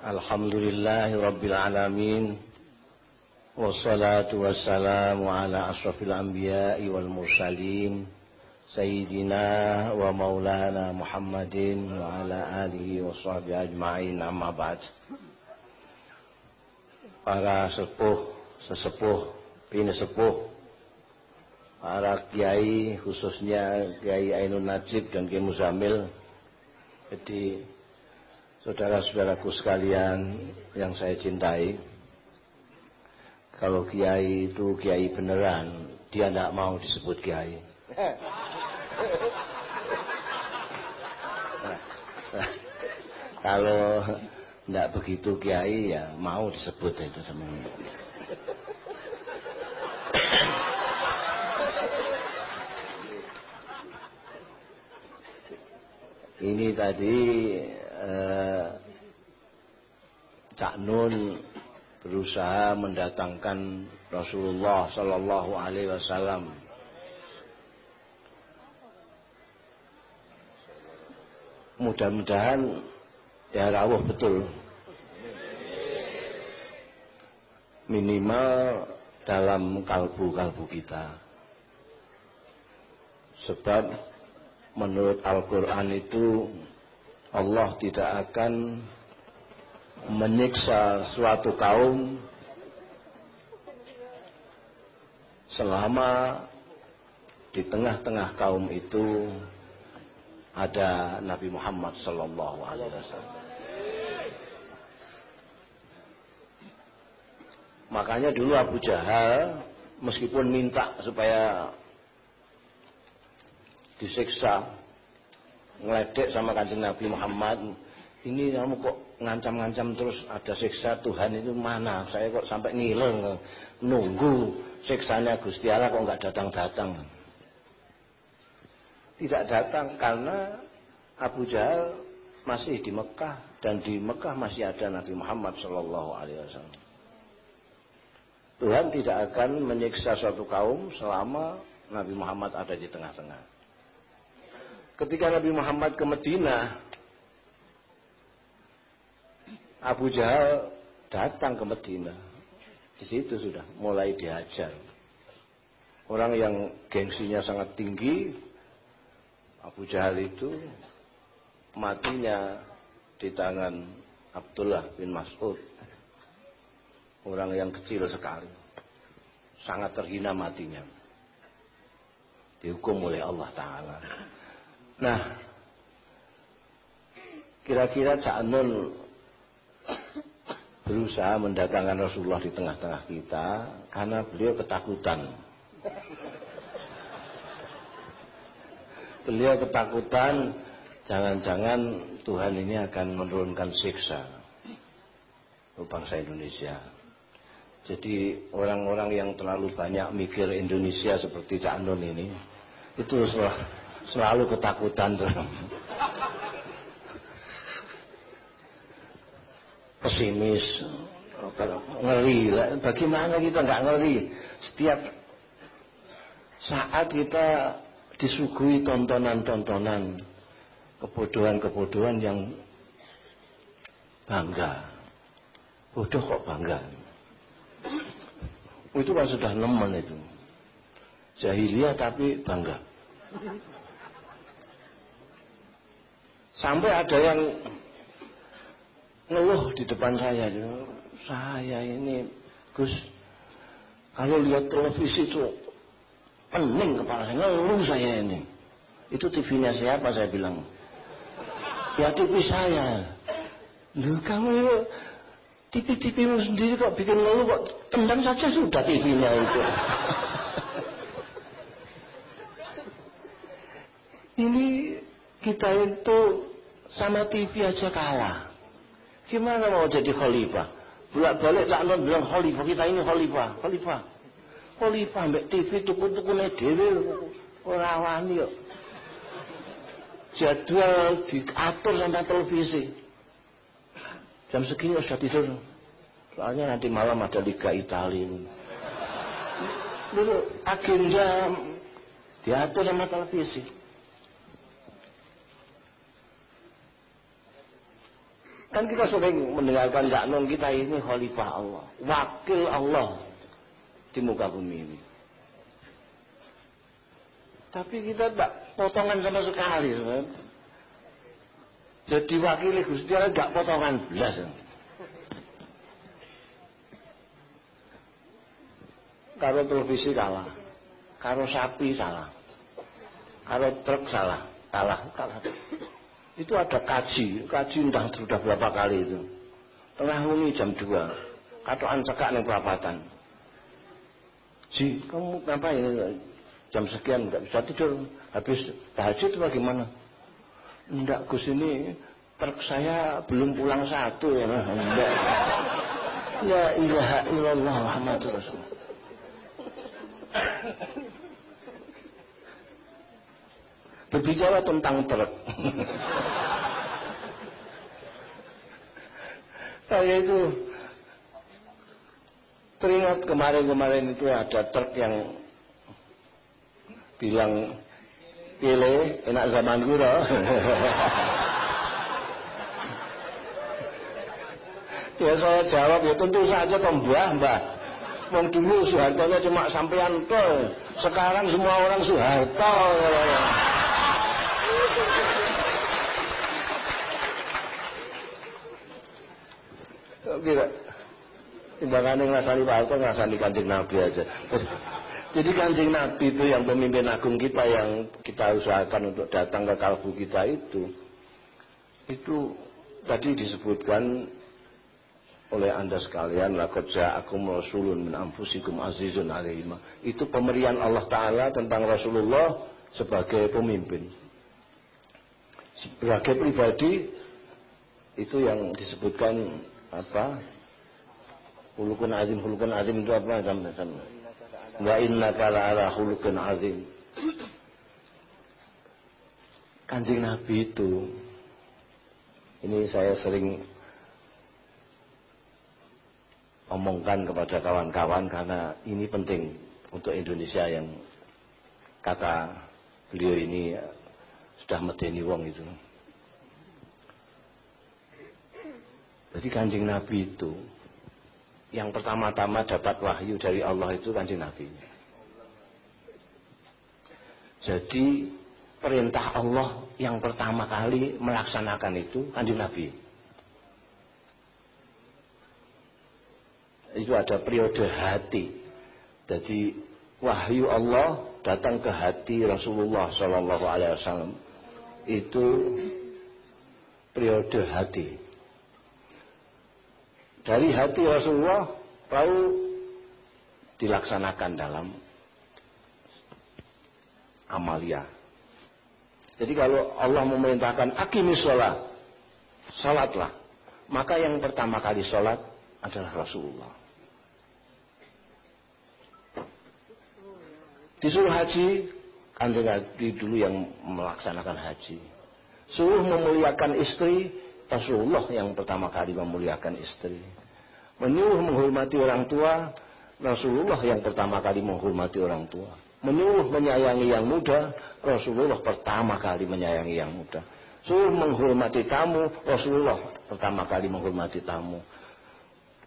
Alhamdulillahi Rabbil Alamin. Wassalatu wassalamu ala asrafil Para sepuh, sesepuh, bini sepuh Para kiai khususnya Kiai Ainun Najib dan Kiai Muzamil Jadi Saudara-saudaraku sekalian yang saya cintai, kalau kiai itu kiai beneran, dia tidak mau disebut kiai. kalau tidak begitu kiai ya mau disebut itu teman. Ini tadi eh, Cak Nun berusaha mendatangkan Rasulullah Sallallahu Alaihi Wasallam. Mudah-mudahan ya rawuh betul. Minimal dalam kalbu-kalbu kita. Sebab menurut Al-Quran itu Allah tidak akan menyiksa suatu kaum selama di tengah-tengah kaum itu ada Nabi Muhammad sallallahu alaihi wasallam. Makanya dulu Abu Jahal meskipun minta supaya disiksa ngeledek sama kanjeng Nabi Muhammad. Ini kamu kok ngancam-ngancam terus ada siksa Tuhan itu mana? Saya kok sampai ngiler nunggu siksanya Gusti Allah kok nggak datang-datang. Tidak datang karena Abu Jahal masih di Mekah dan di Mekah masih ada Nabi Muhammad Shallallahu Alaihi Wasallam. Tuhan tidak akan menyiksa suatu kaum selama Nabi Muhammad ada di tengah-tengah ketika Nabi Muhammad ke Medina Abu Jahal datang ke Medina. Di situ sudah mulai dihajar orang yang gengsinya sangat tinggi Abu Jahal itu matinya di tangan Abdullah bin Mas'ud. Orang yang kecil sekali. Sangat terhina matinya. Dihukum oleh Allah Ta'ala Nah, kira-kira Cak Nun berusaha mendatangkan Rasulullah di tengah-tengah kita karena beliau ketakutan. Beliau ketakutan jangan-jangan Tuhan ini akan menurunkan siksa untuk bangsa Indonesia. Jadi orang-orang yang terlalu banyak mikir Indonesia seperti Cak Nun ini itu selalu ketakutan tuh. Pesimis, ngeri. Bagaimana kita nggak ngeri? Setiap saat kita disuguhi tontonan-tontonan kebodohan-kebodohan yang bangga. Bodoh kok bangga. Itu kan sudah nemen itu. Jahiliyah tapi bangga. Sampai ada yang ngeluh di depan saya. Saya ini, Gus, kalau lihat televisi itu pening kepala saya, ngeluh saya ini. Itu TV-nya siapa saya bilang. Ya TV saya. Lu kamu TV-TVmu sendiri kok bikin ngeluh kok tendang saja sudah TV-nya itu. Ini kita itu sama TV aja kalah. Gimana mau jadi khalifah? Bolak balik tak bilang khalifah kita ini khalifah, khalifah. Khalifah mbak TV tuku-tuku dewe ora wani kok. Jadwal diatur sama televisi. Jam segini sudah tidur. Soalnya nanti malam ada Liga Italia. Dulu agenda diatur sama televisi. Kan kita sering mendengarkan Cak Nun kita ini khalifah Allah, wakil Allah di muka bumi ini. Tapi kita tak potongan sama sekali. Kan? Jadi wakili Gusti Allah gak potongan belas. Karo televisi kalah, karo sapi salah, karo truk salah, kalah, kalah. Itu ada kaji, kaji entah sudah berapa kali itu. Tengah wengi jam 2. Katoan cekak ning perapatan. Ji, kamu ngapain? Jam sekian nggak bisa tidur. Habis tahajud bagaimana? Enggak, Gus ini truk saya belum pulang satu ya. Enggak. Ya ilaha illallah Muhammadur Rasul. Berbicara tentang truk. Saya itu teringat kemarin-kemarin itu ada truk yang bilang pilih enak zaman guru. ya saya jawab ya tentu saja toh mbah. Wong dulu Soeharto cuma sampean tol. Sekarang semua orang Soeharto. Kira timbangan yang ngasani Pak Harto ngasani kancing Nabi aja. Jadi kancing Nabi itu yang pemimpin agung kita yang kita usahakan untuk datang ke kalbu kita itu, itu tadi disebutkan oleh anda sekalian laqad ja'akum rasulun min anfusikum azizun alaihim itu pemberian Allah taala tentang Rasulullah sebagai pemimpin. Sebagai pribadi itu yang disebutkan apa? Hulukun azim hulukun azim itu apa? Wa innaka ala hulukun azim. Kanjeng nabi itu ini saya sering omongkan kepada kawan-kawan karena ini penting untuk Indonesia yang kata beliau ini sudah medeni wong itu. Jadi kanjeng Nabi itu yang pertama-tama dapat wahyu dari Allah itu kanjeng Nabi. Jadi perintah Allah yang pertama kali melaksanakan itu kanjeng Nabi. Itu ada periode hati. Jadi wahyu Allah datang ke hati Rasulullah Shallallahu Alaihi Wasallam itu periode hati dari hati Rasulullah lalu dilaksanakan dalam amalia. Jadi kalau Allah memerintahkan akimis sholat, sholatlah. Maka yang pertama kali sholat adalah Rasulullah. Disuruh haji, kanjeng dulu yang melaksanakan haji. Suruh memuliakan istri, Rasulullah yang pertama kali memuliakan istri. Menyuruh menghormati orang tua, Rasulullah yang pertama kali menghormati orang tua. Menyuruh menyayangi yang muda, Rasulullah pertama kali menyayangi yang muda. Suruh menghormati tamu, Rasulullah pertama kali menghormati tamu.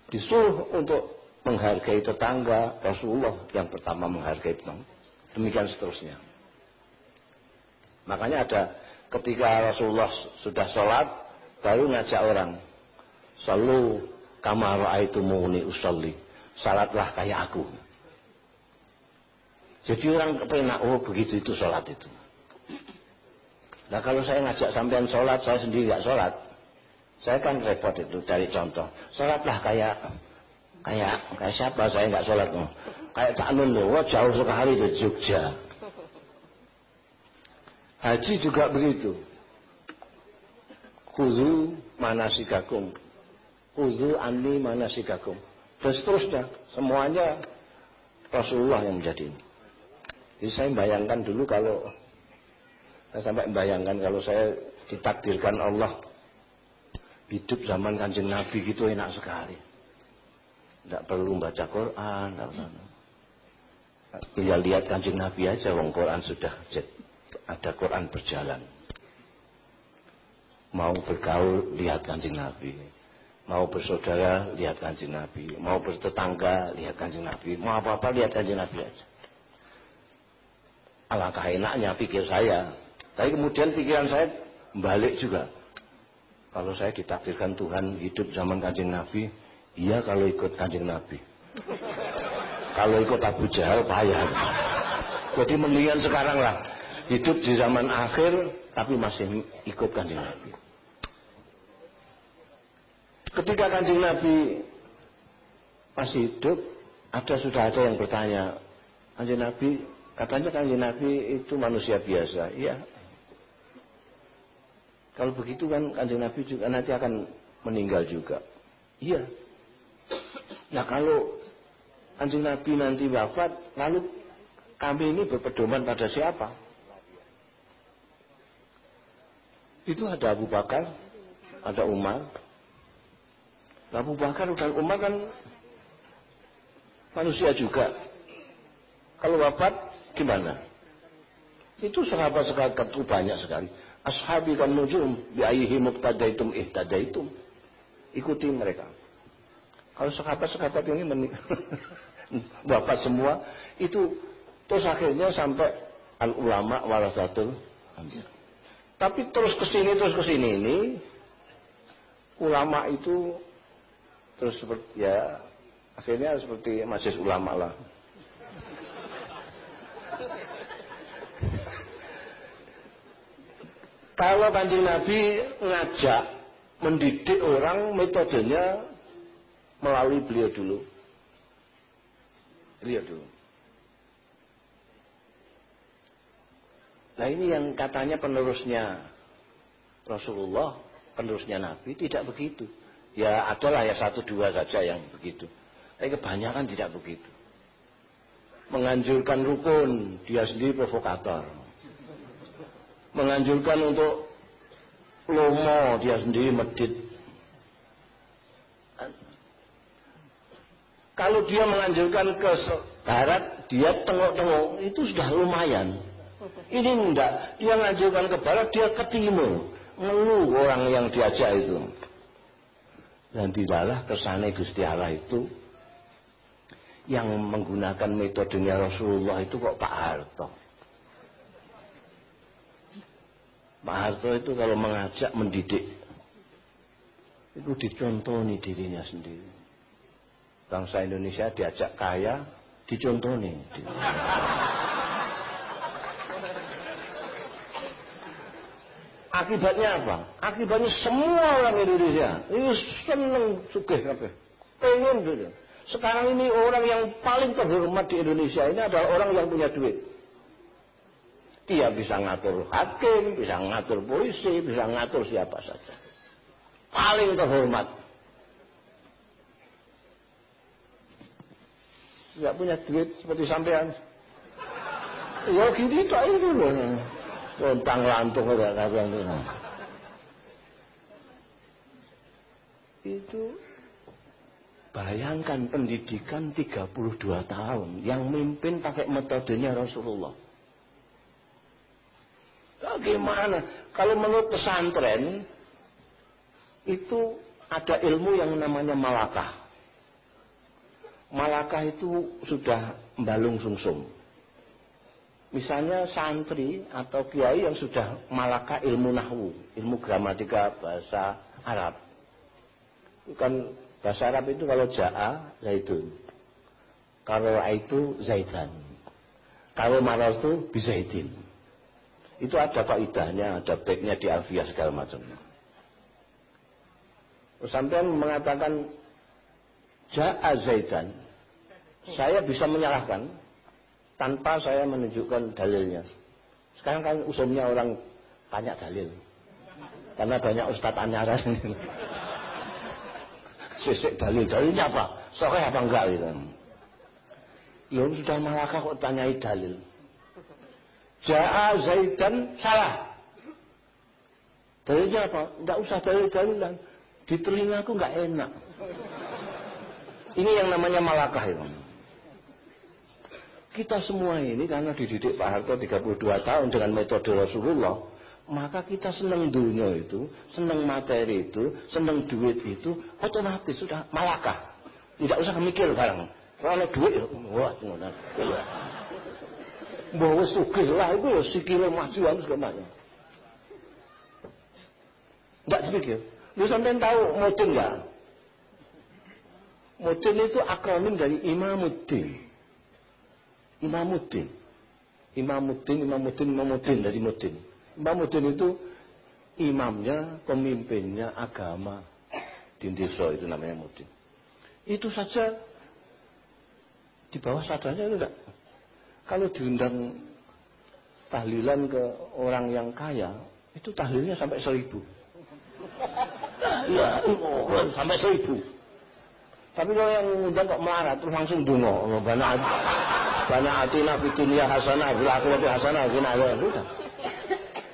Disuruh untuk menghargai tetangga, Rasulullah yang pertama menghargai tetangga. Demikian seterusnya. Makanya ada ketika Rasulullah sudah sholat, baru ngajak orang selalu kamar itu muni usolli salatlah kayak aku. Jadi orang kepenak oh begitu itu sholat itu. Nah kalau saya ngajak sampean sholat saya sendiri nggak sholat saya kan repot itu dari contoh. Sholatlah kayak kayak kayak siapa? Saya nggak sholat oh. kayak Cak Nun oh, jauh sekali dari Jogja. Haji juga begitu Kuzu manasikakum. Kuzu anni manasikakum. Dan seterusnya. Semuanya Rasulullah yang menjadi ini. Jadi saya bayangkan dulu kalau saya sampai membayangkan kalau saya ditakdirkan Allah hidup zaman kanjeng Nabi gitu enak sekali. Tidak perlu baca Quran. Tinggal lihat kanjeng Nabi aja, wong Quran sudah ada Quran berjalan. Mau bergaul, lihat kancing Nabi. Mau bersaudara, lihat kancing Nabi. Mau bertetangga, lihat kancing Nabi. Mau apa-apa, lihat kancing Nabi aja. Alangkah enaknya pikir saya. Tapi kemudian pikiran saya balik juga. Kalau saya ditakdirkan Tuhan hidup zaman kancing Nabi, iya kalau ikut kancing Nabi. kalau ikut Abu Jahal payah. Jadi mendingan sekarang lah hidup di zaman akhir tapi masih ikut kancing Nabi. Ketika kanjeng Nabi masih hidup, ada sudah ada yang bertanya, kanjeng Nabi, katanya kanjeng Nabi itu manusia biasa. Iya. Kalau begitu kan kanjeng Nabi juga nanti akan meninggal juga. Iya. Nah kalau kanjeng Nabi nanti wafat, lalu kami ini berpedoman pada siapa? Itu ada Abu Bakar, ada Umar, Abu Bakar dan Umar kan manusia juga. Kalau wafat gimana? Itu sahabat-sahabat itu banyak sekali. Ashabi kan nujum bi ayyihi muqtadaitum ihtadaitum. Ikuti mereka. Kalau sahabat-sahabat ini men wafat semua itu terus akhirnya sampai al ulama warasatul anbiya. Tapi terus ke sini terus ke sini ini ulama itu terus seperti ya akhirnya seperti majelis ulama lah. Kalau kanjeng Nabi ngajak mendidik orang metodenya melalui beliau dulu. Beliau dulu nah ini yang katanya penerusnya Rasulullah penerusnya Nabi tidak begitu Ya adalah ya satu dua saja yang begitu. Tapi kebanyakan tidak begitu. Menganjurkan rukun, dia sendiri provokator. Menganjurkan untuk lomo, dia sendiri medit. Kalau dia menganjurkan ke barat, dia tengok-tengok, itu sudah lumayan. Ini enggak, dia menganjurkan ke barat, dia ke timur. Ngeluh orang yang diajak itu. Dan tidaklah kesannya Gusti Allah itu yang menggunakan metodenya Rasulullah itu kok Pak Harto. Pak Harto itu kalau mengajak mendidik itu dicontoni dirinya sendiri. Bangsa Indonesia diajak kaya, dicontoni. Akibatnya apa? Akibatnya semua orang Indonesia ini seneng sugih kabeh. Pengen gitu. Sekarang ini orang yang paling terhormat di Indonesia ini adalah orang yang punya duit. Dia bisa ngatur hakim, bisa ngatur polisi, bisa ngatur siapa saja. Paling terhormat. Tidak punya duit seperti sampean. Ya gini itu itu loh. Lontang lantung gak karuan itu. Itu bayangkan pendidikan 32 tahun yang mimpin pakai metodenya Rasulullah. Bagaimana? Kalau menurut pesantren itu ada ilmu yang namanya malakah. Malakah itu sudah membalung sungsung. Misalnya santri atau kiai yang sudah malaka ilmu nahwu, ilmu gramatika bahasa Arab. Kan bahasa Arab itu kalau ja'a zaitun. Kalau itu zaitan. Kalau marah itu bizaitin. Itu ada kaidahnya, ada baiknya di alfiah segala macam. Sampai mengatakan ja'a zaitan. Saya bisa menyalahkan tanpa saya menunjukkan dalilnya. Sekarang kan usumnya orang tanya dalil. Karena banyak ustadz anyaran ini. Sisik dalil. Dalilnya apa? Sokeh apa enggak gitu. Ya sudah malakah kok tanyai dalil. Ja'a Zaidan salah. Dalilnya apa? Enggak usah dalil-dalilan. Di telingaku enggak enak. Ini yang namanya malakah itu. Kita semua ini karena dididik Pak Harto 32 tahun dengan metode Rasulullah, maka kita senang dunia itu, senang materi itu, senang duit itu, otomatis sudah malakah. Tidak usah mikir barang. Kalau duit, wah, ngono. Bawa sugih lah itu ya sikile maju harus ke mana. Tidak dipikir. Lu sampai tahu Mudin enggak? Mudin itu akronim dari Imamuddin. Imamuddin. Imamuddin, Imamuddin, Imamuddin dari Mudin. Imamuddin itu imamnya, pemimpinnya agama di desa itu namanya Mudin. Itu saja di bawah sadarnya itu enggak. Kalau diundang tahlilan ke orang yang kaya, itu tahlilnya sampai seribu. Ya, oh, sampai seribu. Tapi kalau yang ngundang kok melarat terus langsung dungo, banyak hati nabi dunia hasanah, aku lebih hasanah, gini aja, sudah.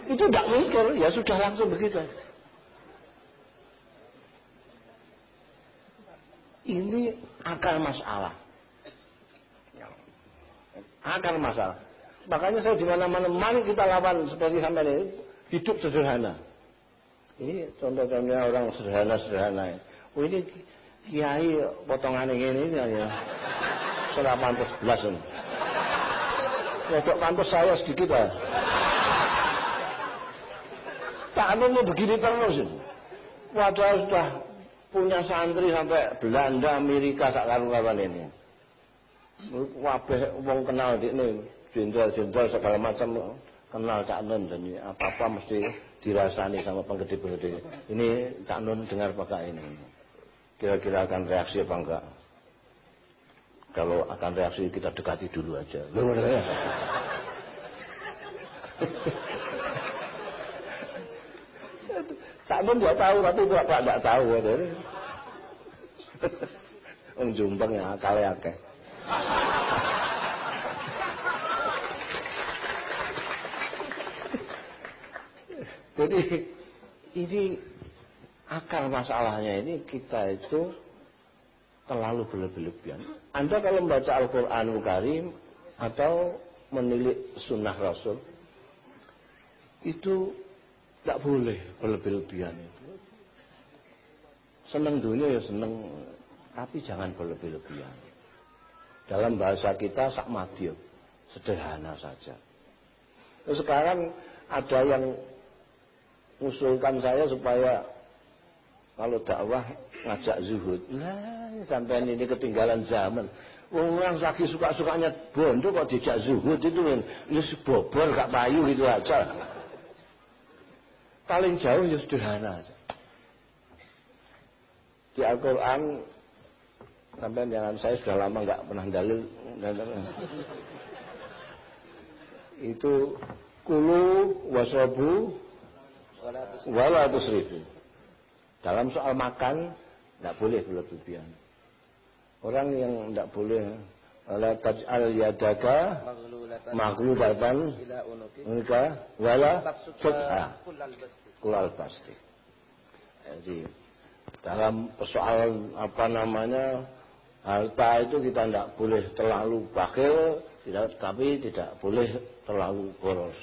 Itu tidak mikir, ya sudah langsung begitu. Ini akar masalah. Akar masalah. Makanya saya di mana-mana, mari kita lawan seperti sampai ini, hidup sederhana. Ini contoh-contohnya orang sederhana-sederhana. Oh ini kiai potongan ini ya. Serah pantas belas ini. Rodok pantas saya sedikit lah. ini begini terus. Padahal sudah punya santri sampai Belanda, Amerika, karuan ini. Wabeh wong kenal di ini, jenderal-jenderal segala macam kenal Cak Nun dan apa-apa mesti dirasani sama penggede-penggede. Ini Cak Nun dengar apa ini? Kira-kira akan reaksi apa enggak? Kalau akan reaksi kita dekati dulu aja. Ya? Cak Nun enggak tahu tapi Bapak enggak tahu. Om Jumbang ya akalnya akeh. Jadi ini akar masalahnya ini kita itu terlalu berlebihan. Anda kalau membaca Al-Quranul Karim atau menilik sunnah Rasul itu tidak boleh berlebih-lebihan itu. Senang dunia ya senang, tapi jangan berlebih-lebihan. Dalam bahasa kita sak sederhana saja. Sekarang ada yang usulkan saya supaya kalau dakwah ngajak zuhud. Nah, sampai ini ketinggalan zaman. Orang lagi suka-sukanya bondo kok dijak zuhud itu. Ini bobor gak payu gitu aja. Paling jauh ya sederhana aja. Di Al-Quran sampai jangan saya sudah lama nggak pernah dalil itu kulu wasabu wala tusrifu. Dalam soal makan tidak boleh berlebihan. Orang yang tidak boleh wala taj'al yadaka maghlulatan unika wala subha kulal pasti. Jadi dalam persoalan apa namanya harta itu kita tidak boleh terlalu bakil, tidak, tapi tidak boleh terlalu boros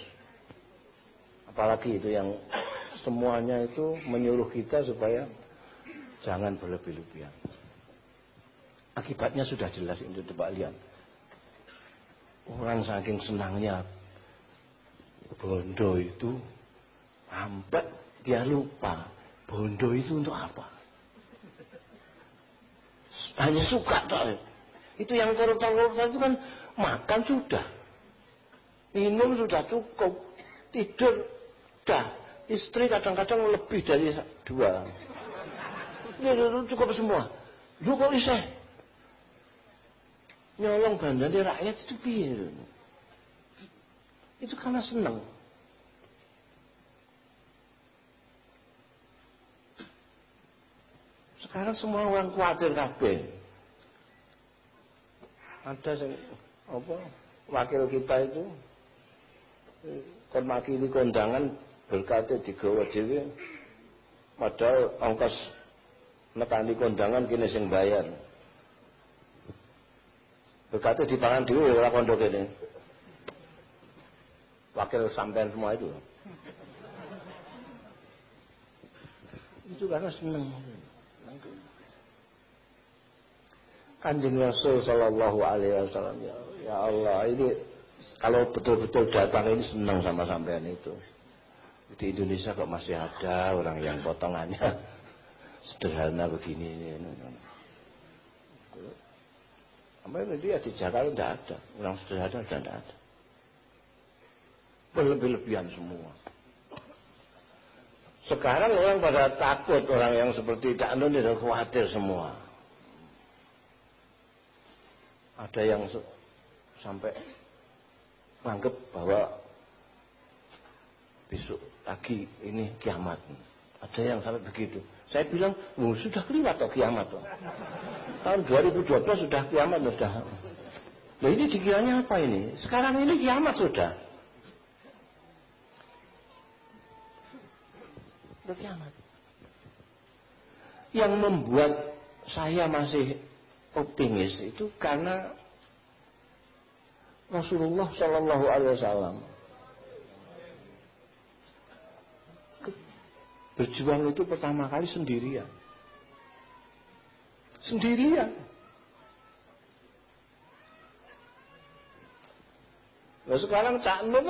apalagi itu yang semuanya itu menyuruh kita supaya jangan berlebih-lebihan. Akibatnya sudah jelas itu coba lihat. Orang saking senangnya bondo itu sampai dia lupa bondo itu untuk apa. Hanya suka tak. Itu yang koruptor-koruptor itu kan makan sudah. Minum sudah cukup. Tidur Dah, istri kadang-kadang lebih dari dua. Ini cukup semua. Lu kok bisa? Nyolong bandar rakyat itu biar. Itu karena senang. Sekarang semua orang khawatir kabeh. Ada yang apa wakil kita itu kon makili kondangan berkata digawa dhewe padahal ongkos nekani kondangan kini sing bayar berkata dipangan dhewe ora kondo kene wakil sampean semua itu Itu karena senang. Kanjeng Rasul Shallallahu Alaihi Wasallam ya, ya Allah ini kalau betul-betul datang ini senang sama sampean itu. Di Indonesia kok masih ada orang yang potongannya sederhana begini. Apa dia di Jakarta tidak ada, orang sederhana sudah tidak ada. Berlebih-lebihan semua. Sekarang orang pada takut orang yang seperti Cak Nun itu khawatir semua. Ada yang sampai menganggap bahwa besok pagi ini kiamat. Ada yang sampai begitu. Saya bilang, oh, sudah kelihatan toh kiamat toh. Tahun 2012 sudah kiamat sudah. Nah ini dikiranya apa ini? Sekarang ini kiamat sudah. Sudah kiamat. Yang membuat saya masih optimis itu karena Rasulullah Shallallahu Alaihi Wasallam berjuang itu pertama kali sendirian, sendirian. Nah sekarang Cak Nun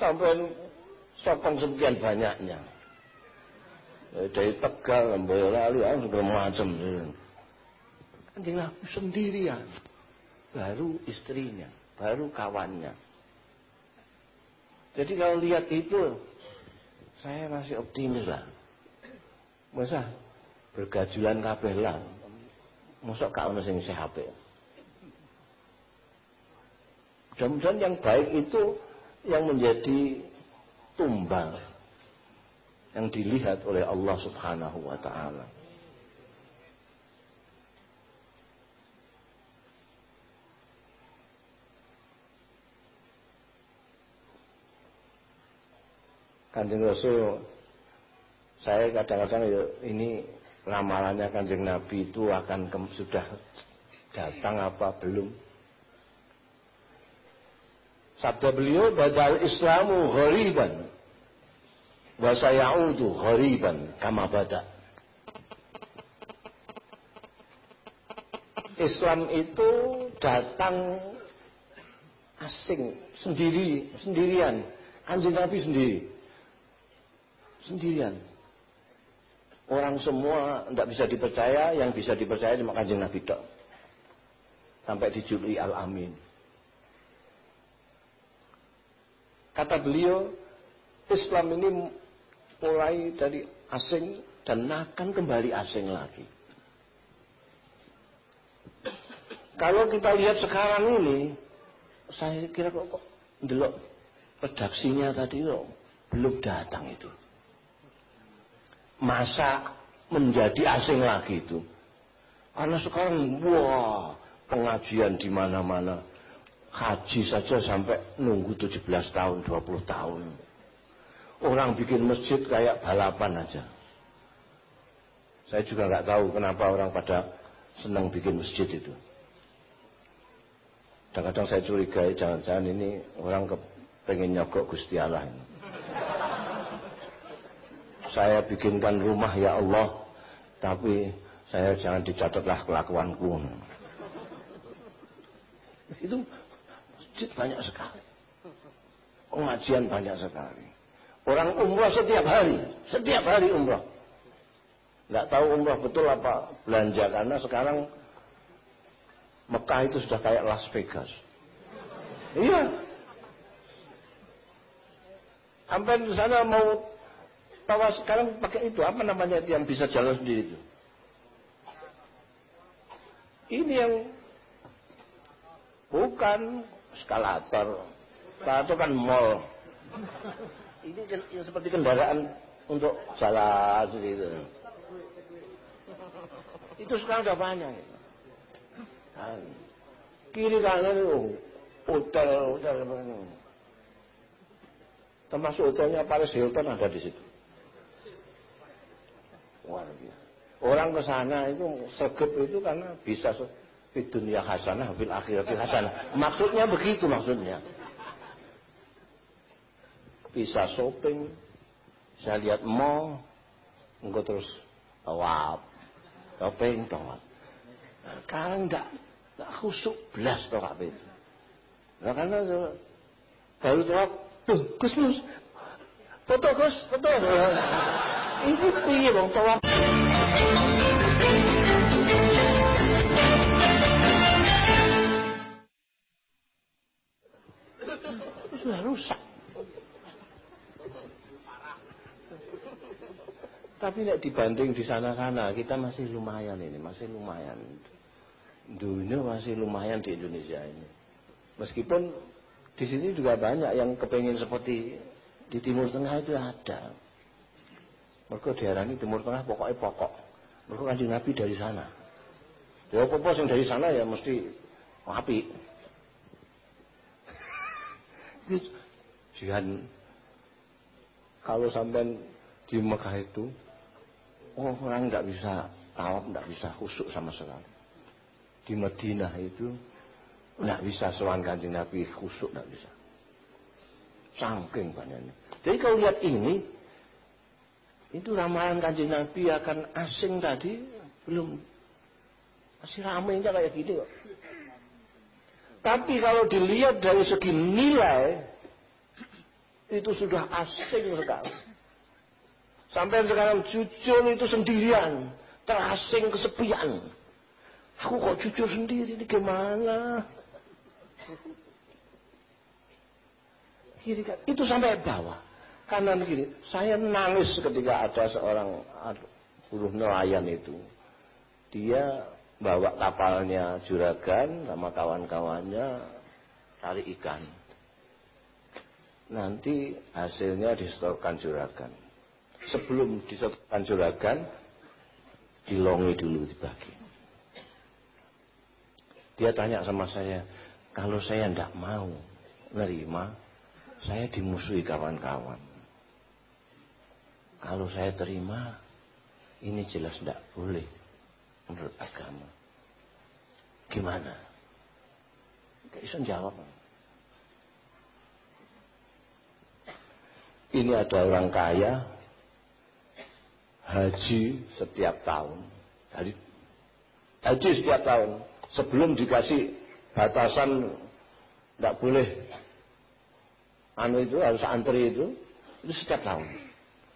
sampai sokong sekian banyaknya. Dari Tegal, Boyolali, segala macam. Kanjeng Nabi sendirian. Baru istrinya, baru kawannya. Jadi kalau lihat itu, saya masih optimis lah. Masa bergajulan kabeh lah. Mosok kak ono sing sehat Mudah-mudahan yang baik itu yang menjadi tumbal yang dilihat oleh Allah Subhanahu wa taala. Kanjeng Rasul saya kadang-kadang ya ini ramalannya Kanjeng Nabi itu akan ke, sudah datang apa belum? Sabda beliau badal Islamu ghariban wa sayaudu ghariban kama bada. Islam itu datang asing sendiri sendirian. Kanjeng Nabi sendiri sendirian. Orang semua tidak bisa dipercaya, yang bisa dipercaya cuma kanjeng Nabi Tok. Sampai dijuluki Al-Amin. Kata beliau, Islam ini mulai dari asing dan akan kembali asing lagi. Kalau kita lihat sekarang ini, saya kira kok, kok delok redaksinya tadi kok belum datang itu masa menjadi asing lagi itu. Karena sekarang wah pengajian di mana-mana. Haji saja sampai nunggu 17 tahun, 20 tahun. Orang bikin masjid kayak balapan aja. Saya juga nggak tahu kenapa orang pada senang bikin masjid itu. Kadang-kadang saya curigai jangan-jangan ini orang pengen nyogok Gusti Allah ini saya bikinkan rumah ya Allah. Tapi saya jangan dicatatlah kelakuanku. Itu masjid banyak sekali. Pengajian banyak sekali. Orang umrah setiap hari. Setiap hari umrah. Nggak tahu umrah betul apa belanja karena sekarang Mekah itu sudah kayak Las Vegas. Iya. Sampai di sana mau bahwa sekarang pakai itu apa namanya itu yang bisa jalan sendiri itu? Ini yang bukan eskalator. Atau kan mall. Ini kan yang seperti kendaraan untuk jalan itu itu sekarang udah banyak. Kan. kiri kanan itu hotel hotel. Termasuk hotelnya Paris Hilton ada di situ Luar biasa. Orang ke sana itu sergap itu karena bisa di dunia hasanah, fil akhirat hasanah. Maksudnya begitu maksudnya. Bisa shopping, bisa lihat mall, engko terus tawaf topeng tawaf sekarang enggak enggak khusuk belas tawaf itu nah, karena baru tawaf tuh Gus Gus foto Gus foto sudah rusak Tapi nek dibanding di sana-sana kita masih lumayan ini, masih lumayan. Dunia masih lumayan di Indonesia ini. Meskipun di sini juga banyak yang kepengen seperti di Timur Tengah itu ada. Mereka diarani Timur Tengah pokoknya pokok. Mereka kanjeng Nabi dari sana. Ya apa-apa yang dari sana ya mesti api. Jangan kalau sampai di Mekah itu orang tidak bisa tawaf, tidak bisa khusyuk sama sekali. Di Madinah itu tidak bisa soal kanjeng Nabi khusyuk tidak bisa. Sangking banyaknya. Jadi kalau lihat ini, itu ramalan kanjeng Nabi akan asing tadi belum masih ramainya kayak gini kok. Tapi kalau dilihat dari segi nilai itu sudah asing sekali. Sampai sekarang jujur itu sendirian, terasing kesepian. Aku kok jujur sendiri ini gimana? Itu sampai bawah. Kanan kiri. Saya nangis ketika ada seorang buruh nelayan itu. Dia bawa kapalnya juragan sama kawan-kawannya cari ikan. Nanti hasilnya disetorkan juragan sebelum disatukan juragan dilongi dulu dibagi dia tanya sama saya kalau saya tidak mau nerima saya dimusuhi kawan-kawan kalau saya terima ini jelas tidak boleh menurut agama gimana bisa jawab ini ada orang kaya haji setiap tahun. Haji, haji setiap tahun. Sebelum dikasih batasan tidak boleh anu itu harus antri itu itu setiap tahun.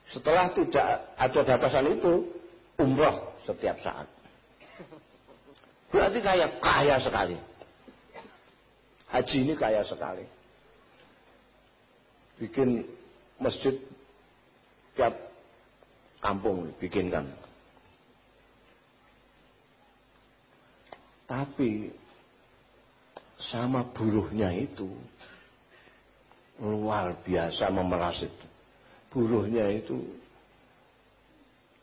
Setelah tidak ada batasan itu umroh setiap saat. Berarti kaya kaya sekali. Haji ini kaya sekali. Bikin masjid tiap kampung bikinkan. Tapi sama buruhnya itu luar biasa memeras itu. Buruhnya itu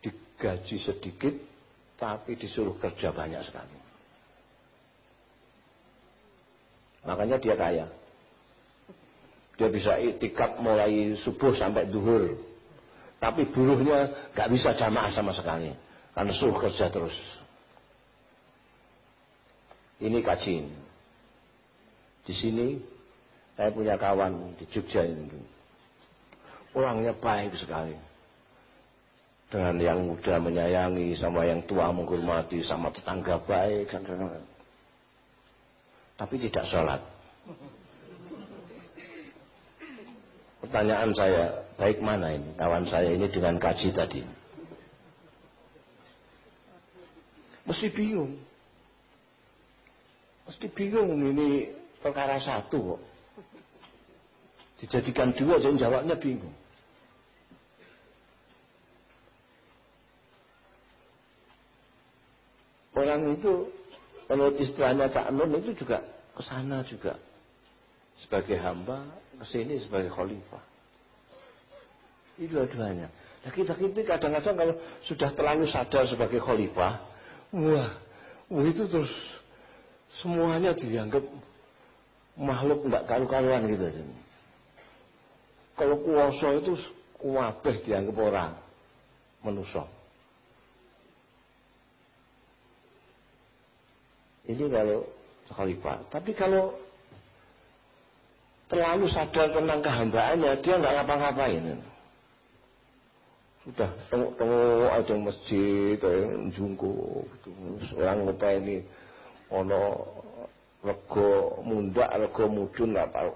digaji sedikit tapi disuruh kerja banyak sekali. Makanya dia kaya. Dia bisa itikaf mulai subuh sampai duhur tapi buruhnya gak bisa jamaah sama sekali. Karena suruh kerja terus. Ini kacin. Di sini saya punya kawan di Jogja ini. Orangnya baik sekali. Dengan yang muda menyayangi, sama yang tua menghormati, sama tetangga baik. Tapi tidak sholat. Pertanyaan saya, baik mana ini kawan saya ini dengan kaji tadi? Mesti bingung. Mesti bingung ini perkara satu kok. Dijadikan dua jadi jawabnya bingung. Orang itu menurut istilahnya Cak Nun itu juga ke sana juga sebagai hamba, ke sini sebagai khalifah. Ini dua-duanya. Nah kita kita kadang-kadang kalau sudah terlalu sadar sebagai khalifah, wah, wah itu terus semuanya dianggap makhluk nggak karu-karuan gitu. Kalau kuasa itu kuabeh dianggap orang manusia. Ini kalau khalifah. Tapi kalau terlalu sadar tentang kehambaannya, dia nggak ngapa-ngapain. sudah tengok-tengok ada masjid yang jungku gitu. orang ini ono rego mundak rego mudun apa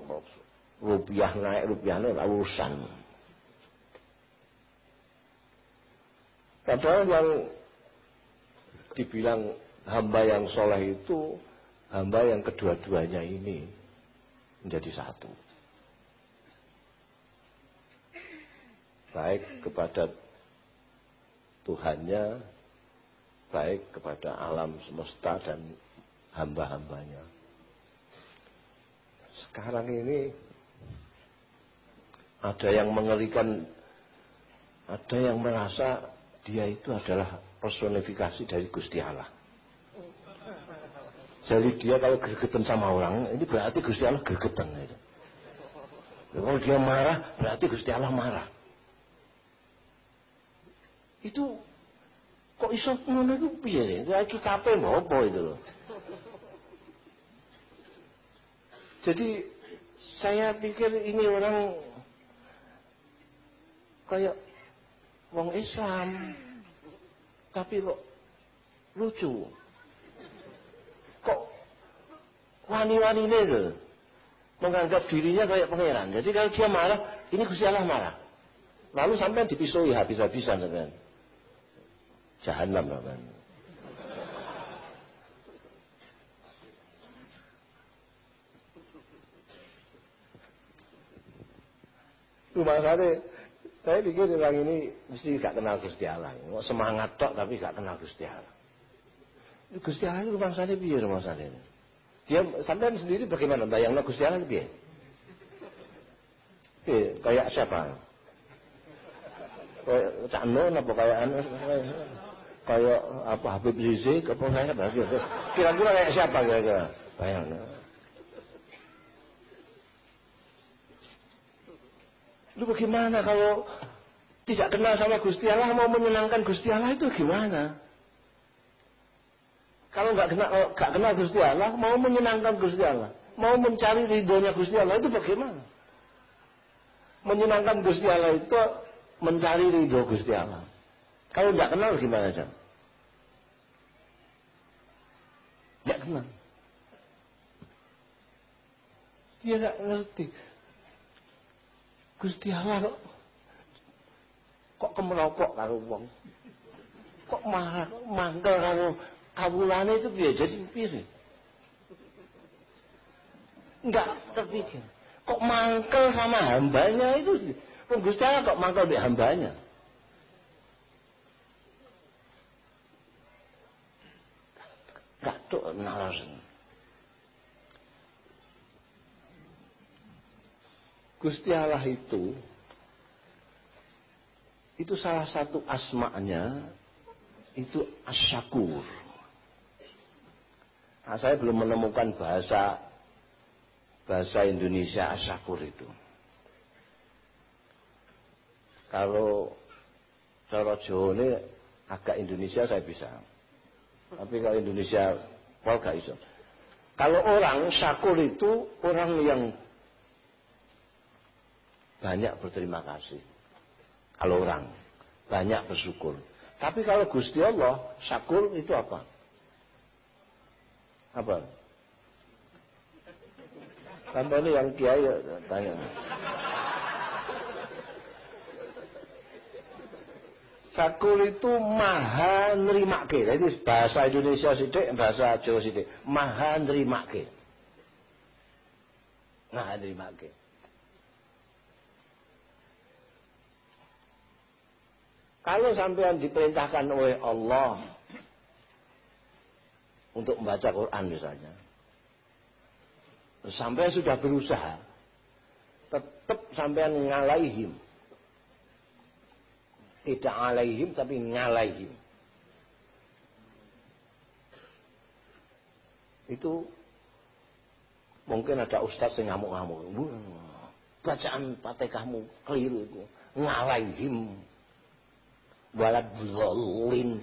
rupiah naik rupiah naik urusan padahal yang dibilang hamba yang soleh itu hamba yang kedua-duanya ini menjadi satu. Baik kepada Tuhannya baik kepada alam semesta dan hamba-hambanya. Sekarang ini ada yang mengerikan ada yang merasa dia itu adalah personifikasi dari Gusti Allah jadi dia kalau gergetan sama orang ini berarti Gusti Allah gergetan gitu. kalau dia marah berarti Gusti Allah marah itu kok iso ngono iku piye sih? Iki kitabe apa itu loh. Jadi saya pikir ini orang kayak wong Islam tapi kok lucu. Kok wani-wani itu menganggap dirinya kayak pangeran. Jadi kalau dia marah, ini Gusti Allah marah. Lalu sampai dipisui habis-habisan dengan jahanam kan. Rumah saya, saya pikir orang ini mesti gak kenal Gusti Allah. Semangat tok tapi gak kenal Gusti Allah. Gusti Allah itu rumah saya biar rumah saya ini. Dia sampai sendiri bagaimana bayang Gusti Allah? Eh, kayak siapa? Kayak Cak Non apa kayak anu? kayak apa Habib Rizik apa kayak apa gitu. Kira-kira kayak siapa kira-kira? Bayang. Lu bagaimana kalau tidak kenal sama Gusti Allah mau menyenangkan Gusti Allah itu gimana? Kalau nggak kenal nggak kenal Gusti Allah mau menyenangkan Gusti Allah, mau mencari ridhonya Gusti Allah itu bagaimana? Menyenangkan Gusti Allah itu mencari ridho Gusti Allah. Kalau nggak kenal gimana Jam? Gak kenal. Dia gak ngerti. Gusti Allah kok kok kemerokok karo wong. Kok marah, kok mangkel karo kawulane itu biar jadi piye? Enggak terpikir. Kok mangkel sama hambanya itu? Gusti Allah kok mangkel di hambanya? Gatuk nalar. Gusti Allah itu itu salah satu asma'nya itu asyakur. Nah, saya belum menemukan bahasa bahasa Indonesia asyakur itu. Kalau cara Jawa ini agak Indonesia saya bisa. Tapi kalau Indonesia pol gak iso. Kalau orang syakur itu orang yang banyak berterima kasih. Kalau orang banyak bersyukur. Tapi kalau Gusti Allah syakur itu apa? Apa? Sampai ini yang kiai tanya. Sakul itu maha nerimake. Jadi bahasa Indonesia sidik, bahasa Jawa sidik. Maha nerimake. Maha nerimake. Kalau sampean diperintahkan oleh Allah untuk membaca Quran misalnya, sampai sudah berusaha, tetap sampean ngalaihim tidak alaihim tapi ngalaihim. Itu mungkin ada ustaz yang ngamuk-ngamuk. Bacaan kamu keliru itu. Ngalaihim. Walad zolin.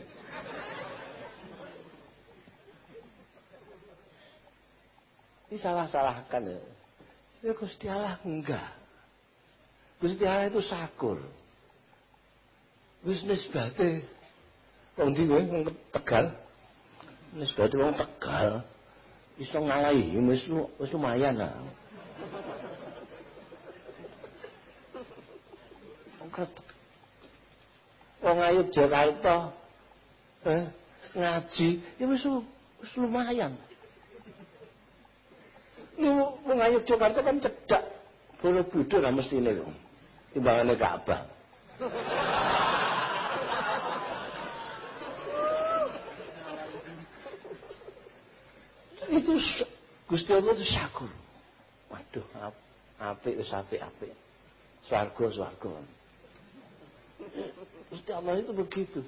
Ini salah-salahkan ya. Ya Gusti Allah enggak. Gusti Allah itu sakur. Wis nisbate wong ndi kowe wong Tegal. Nisbate wong Tegal iso ngalahi wis wis lumayan lah. Wong ayu Jakarta eh ngaji ya wis wis lumayan. Lu wong ayu Jakarta kan cedak Borobudur lah mestine kok. Timbangane Ka'bah. itu Gusti Allah itu syakur. Waduh, apik wis apik apik. Swarga swarga. Gusti Allah itu begitu.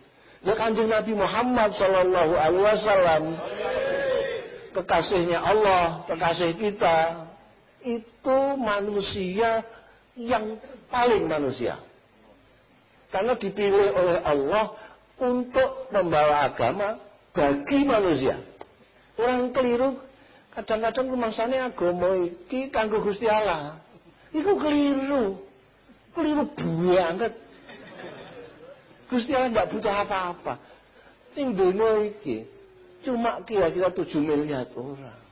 Ya kanjeng Nabi Muhammad Sallallahu Alaihi Wasallam kekasihnya Allah, kekasih kita itu manusia yang paling manusia. Karena dipilih oleh Allah untuk membawa agama bagi manusia. Orang keliru kadang-kadang rumangsane agama iki kanggo Gusti Allah. Iku keliru. Keliru banget. Gusti Allah nggak butuh apa-apa. Ning dunia iki cuma kira-kira 7 miliar orang.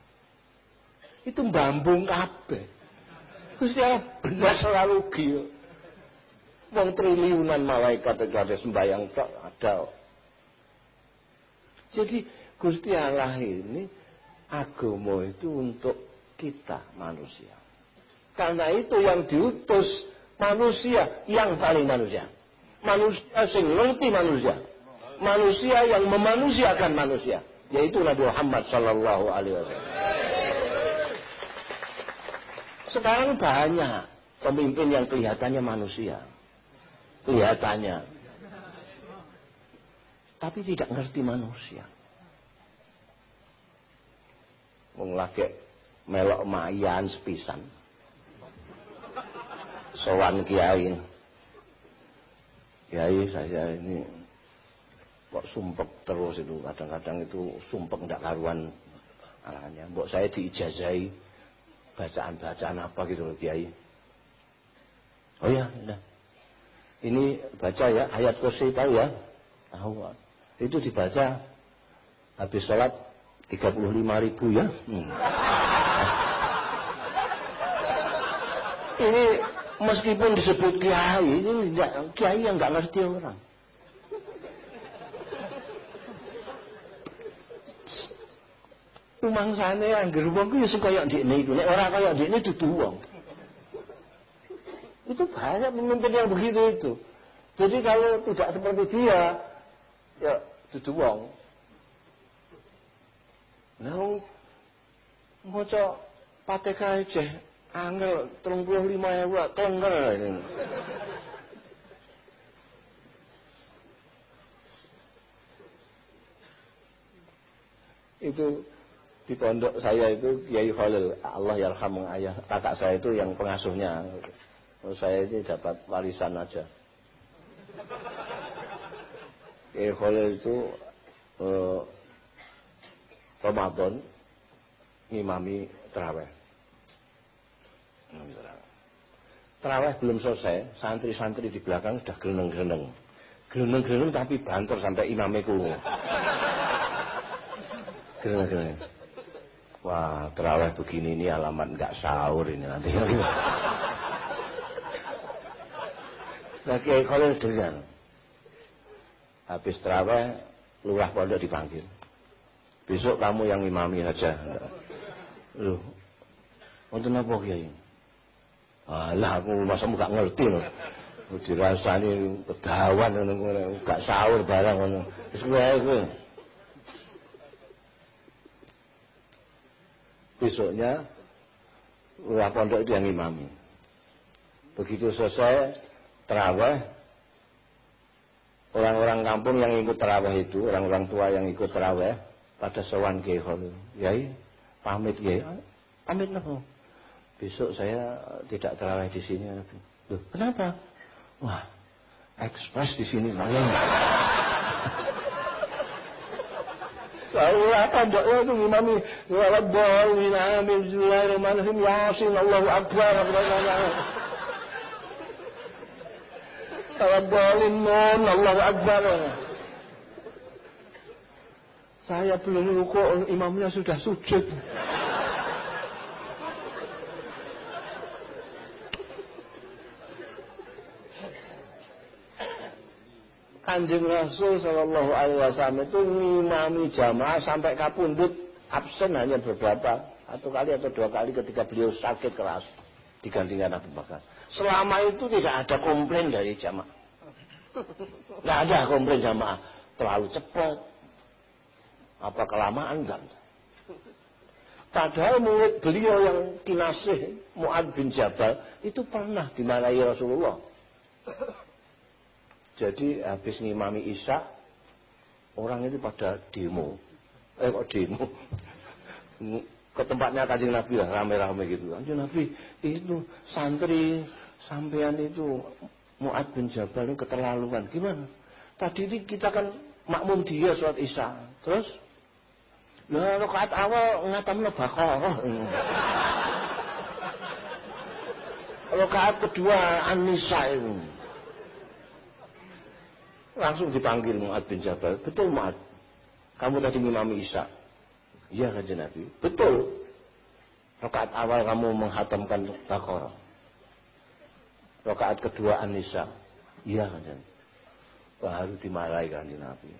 Itu bambung kabeh. Gusti Allah benar selalu gil. Wong triliunan malaikat ada sembayang tak ada. Jadi Gusti Allah ini agama itu untuk kita manusia. Karena itu yang diutus manusia yang paling manusia. Manusia sing ngerti manusia. Manusia yang memanusiakan manusia, yaitu Nabi Muhammad sallallahu alaihi wasallam. Sekarang banyak pemimpin yang kelihatannya manusia. Kelihatannya. Tapi tidak ngerti manusia. Wong lagi melok mayan sepisan. Sowan kiai. Kiai saya ini kok sumpek terus itu kadang-kadang itu sumpek tidak karuan arahnya. Mbok saya diijazai bacaan-bacaan apa gitu loh kiai. Oh ya, ya. Ini baca ya ayat kursi tahu ya? Tahu. Itu dibaca habis sholat 35 ribu ya. Hmm. ini meskipun disebut kiai, ini enggak, kiai yang nggak ngerti orang. Umang sana yang geruang itu sing koyok di ini, nek orang di ini dudu wong. Itu banyak pemimpin yang begitu itu. Jadi kalau tidak seperti dia, ya dudu wong. Lah maca Fatihah aja angel 35.000 tongger ini. itu di pondok saya itu Kiai Khalil Allah yarhamu ayah kakak saya itu yang pengasuhnya saya ini dapat warisan aja Kiai Khalil itu eh, Ramadan ngimami terawih. Terawih belum selesai, santri-santri di belakang sudah gereneng-gereneng. Gereneng-gereneng tapi banter sampai imamnya kulo. Gereneng-gereneng. Wah, terawih begini ini alamat nggak sahur ini nanti. Nah, Kiai Khalil dengan habis terawih, lurah pondok dipanggil. Besok kamu yang imami saja. Loh. Wonten apa Kiai? Alah aku masa gak ngerti loh. Dirasani kedawan ngono gak sahur barang ngono. Wis kuwi ae kuwi. Besoknya Wah pondok itu yang imami. Begitu selesai terawih, orang-orang kampung yang ikut terawih itu, orang-orang tua yang ikut terawih, pada sowan Kiai Khalil. Yai, pamit Kiai. Pamit nopo? Besok saya tidak terawih di sini. Loh, kenapa? Wah, ekspres di sini makanya. Akbar Akbar. Saya belum rukuk, imamnya sudah sujud. Kanjeng Rasul Shallallahu Alaihi Wasallam itu ngimami jamaah sampai kapundut absen hanya beberapa satu kali atau dua kali ketika beliau sakit keras digantikan Abu Bakar. Selama itu tidak ada komplain dari jamaah. Tidak ada komplain jamaah terlalu cepat, apa kelamaan enggak. Padahal murid beliau yang kinasih Mu'ad bin Jabal itu pernah dimarahi Rasulullah. Jadi habis ngimami Isya orang itu pada demo. Eh kok demo? Ke tempatnya kanjeng Nabi lah rame-rame gitu. Kanjeng Nabi itu santri sampean itu Mu'ad bin Jabal ini keterlaluan. Gimana? Tadi ini kita kan makmum dia sholat Isya. Terus Lah rakaat awal ngatamna Baqarah. Rakaat kedua An-Nisa itu Langsung dipanggil Mu'ad bin Jabal. Betul Mu'ad. Kamu tadi ngimami Isya. Iya kan Nabi. Betul. Rakaat awal kamu menghatamkan Baqarah. Rakaat kedua An-Nisa. Iya kan Baru dimarahi kan Nabi.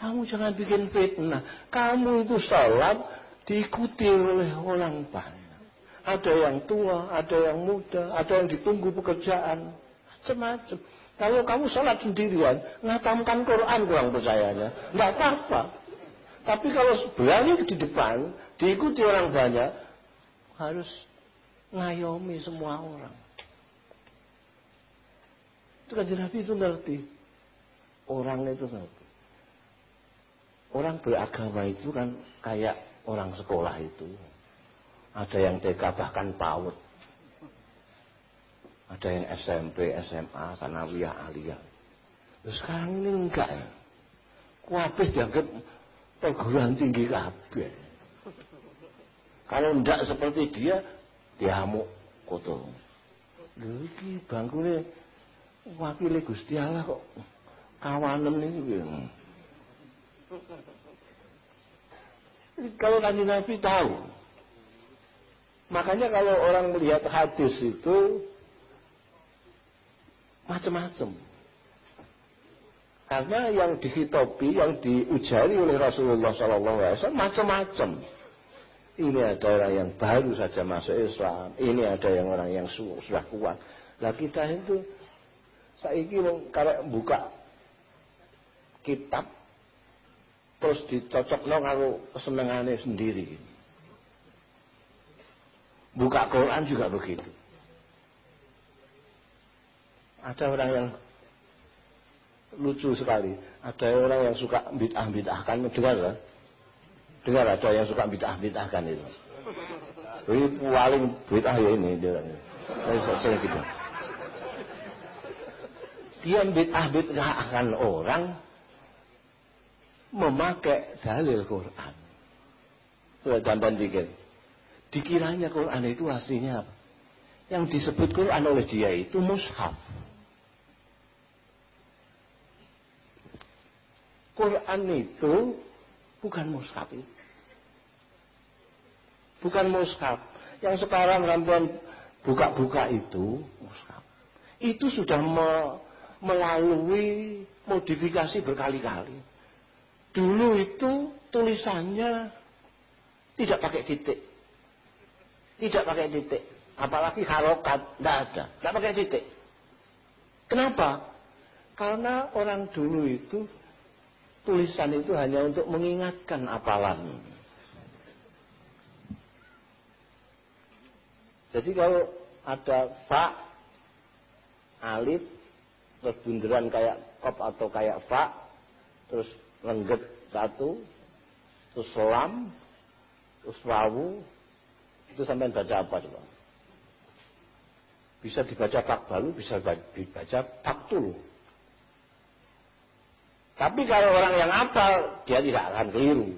Kamu jangan bikin fitnah. Kamu itu sholat diikuti oleh orang banyak. Ada yang tua, ada yang muda, ada yang ditunggu pekerjaan. Macam-macam. Kalau kamu sholat sendirian, ngatamkan Quran kurang percayanya, nggak apa-apa. Tapi kalau berani di depan, diikuti orang banyak, harus ngayomi semua orang. Itu kan Nabi itu ngerti. Orang itu ngerti. Orang beragama itu kan kayak orang sekolah itu. Ada yang TK bahkan PAUD. Ada yang SMP, SMA, sanawiyah, aliyah. Terus sekarang ini enggak ya. Kuapis dianggap perguruan tinggi kabeh. Kalau enggak seperti dia, diamuk koto. Lho iki bangkune wakile Gusti Allah kok kawanen iki Kalau kanji Nabi tahu. Makanya kalau orang melihat hadis itu macam-macam. Karena yang dihitopi, yang diujari oleh Rasulullah SAW macam-macam. Ini ada orang yang baru saja masuk Islam, ini ada yang orang yang sudah kuat. Nah kita itu saiki kalau buka kitab terus dicocok no kalau kesenangannya sendiri. Buka Quran juga begitu. Ada orang yang lucu sekali. Ada orang yang suka bid'ah-bid'ahkan. Dengar lah. Dengar ada yang suka bid'ah-bid'ahkan itu. Ini paling bid'ah ya ini. Dia, sering juga. Dia bid'ah-bid'ahkan orang memakai dalil Quran. Sudah jantan pikir. Dikiranya Quran itu aslinya apa? Yang disebut Quran oleh dia itu mushaf. Quran itu bukan mushaf. Bukan mushaf. Yang sekarang rambuan buka-buka itu mushaf. Itu sudah me melalui modifikasi berkali-kali. Dulu itu tulisannya tidak pakai titik. Tidak pakai titik. Apalagi harokat. Tidak ada. Tidak pakai titik. Kenapa? Karena orang dulu itu tulisan itu hanya untuk mengingatkan apalan. Jadi kalau ada fa, alif, terus bunderan kayak kop atau kayak fa, terus lengget satu, terus selam, terus wawu, itu sampai baca apa coba? Bisa dibaca pak balu, bisa dibaca pak tulu. Tapi kalau orang yang apal, dia tidak akan keliru.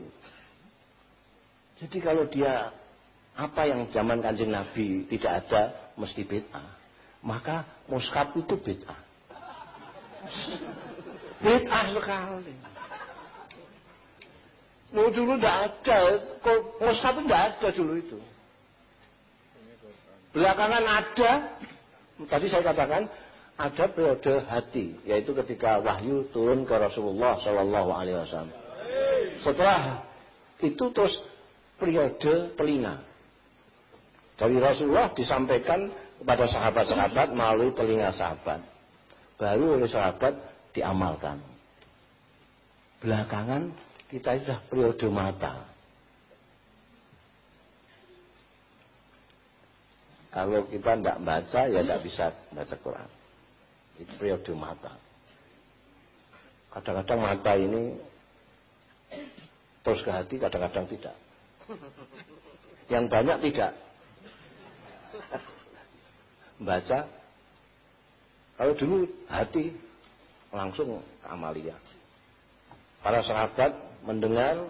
Jadi kalau dia apa yang zaman kanjeng Nabi tidak ada, mesti bid'ah. Maka muskap itu bid'ah. Bid'ah sekali. Mau dulu tidak ada, mushaf tidak ada dulu itu. Belakangan ada, tadi saya katakan ada periode hati, yaitu ketika wahyu turun ke Rasulullah Shallallahu Alaihi Wasallam. Setelah itu terus periode telinga. Dari Rasulullah disampaikan kepada sahabat-sahabat melalui telinga sahabat. Baru oleh sahabat diamalkan. Belakangan kita sudah periode mata. Kalau kita tidak baca, ya tidak bisa baca Quran. Itu periode mata. Kadang-kadang mata ini terus ke hati, kadang-kadang tidak. Yang banyak tidak. Baca. Kalau dulu hati langsung ke Amalia. Para sahabat mendengar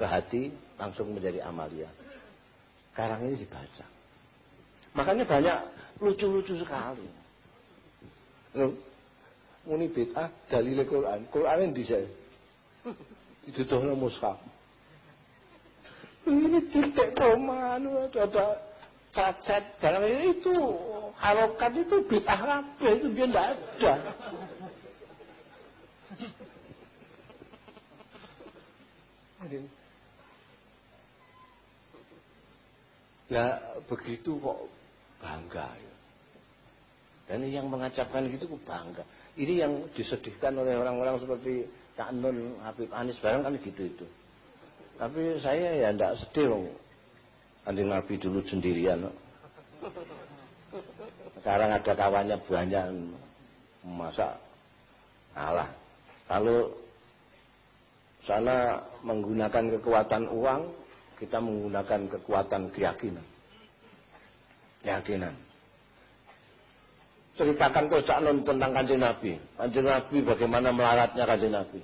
ke hati langsung menjadi amalia. Sekarang ini dibaca. Makanya banyak lucu-lucu sekali. Muni bid'ah dalil Quran. Quran yang bisa itu tuh mushaf. Ini titik koman, ada cacat barang itu harokat itu bid'ah rapi itu dia tidak ada. Ya begitu kok bangga ya. Dan yang mengacapkan gitu bangga. Ini yang disedihkan oleh orang-orang seperti Cak Nun, Habib Anis barang kan gitu itu. Tapi saya ya tidak sedih. Anjing Nabi dulu sendirian. Sekarang ada kawannya banyak. Masa Allah. Kalau sana menggunakan kekuatan uang, kita menggunakan kekuatan keyakinan. Keyakinan. Ceritakan terus non tentang kanjeng Nabi. Kanjeng Nabi bagaimana melaratnya kanjeng Nabi.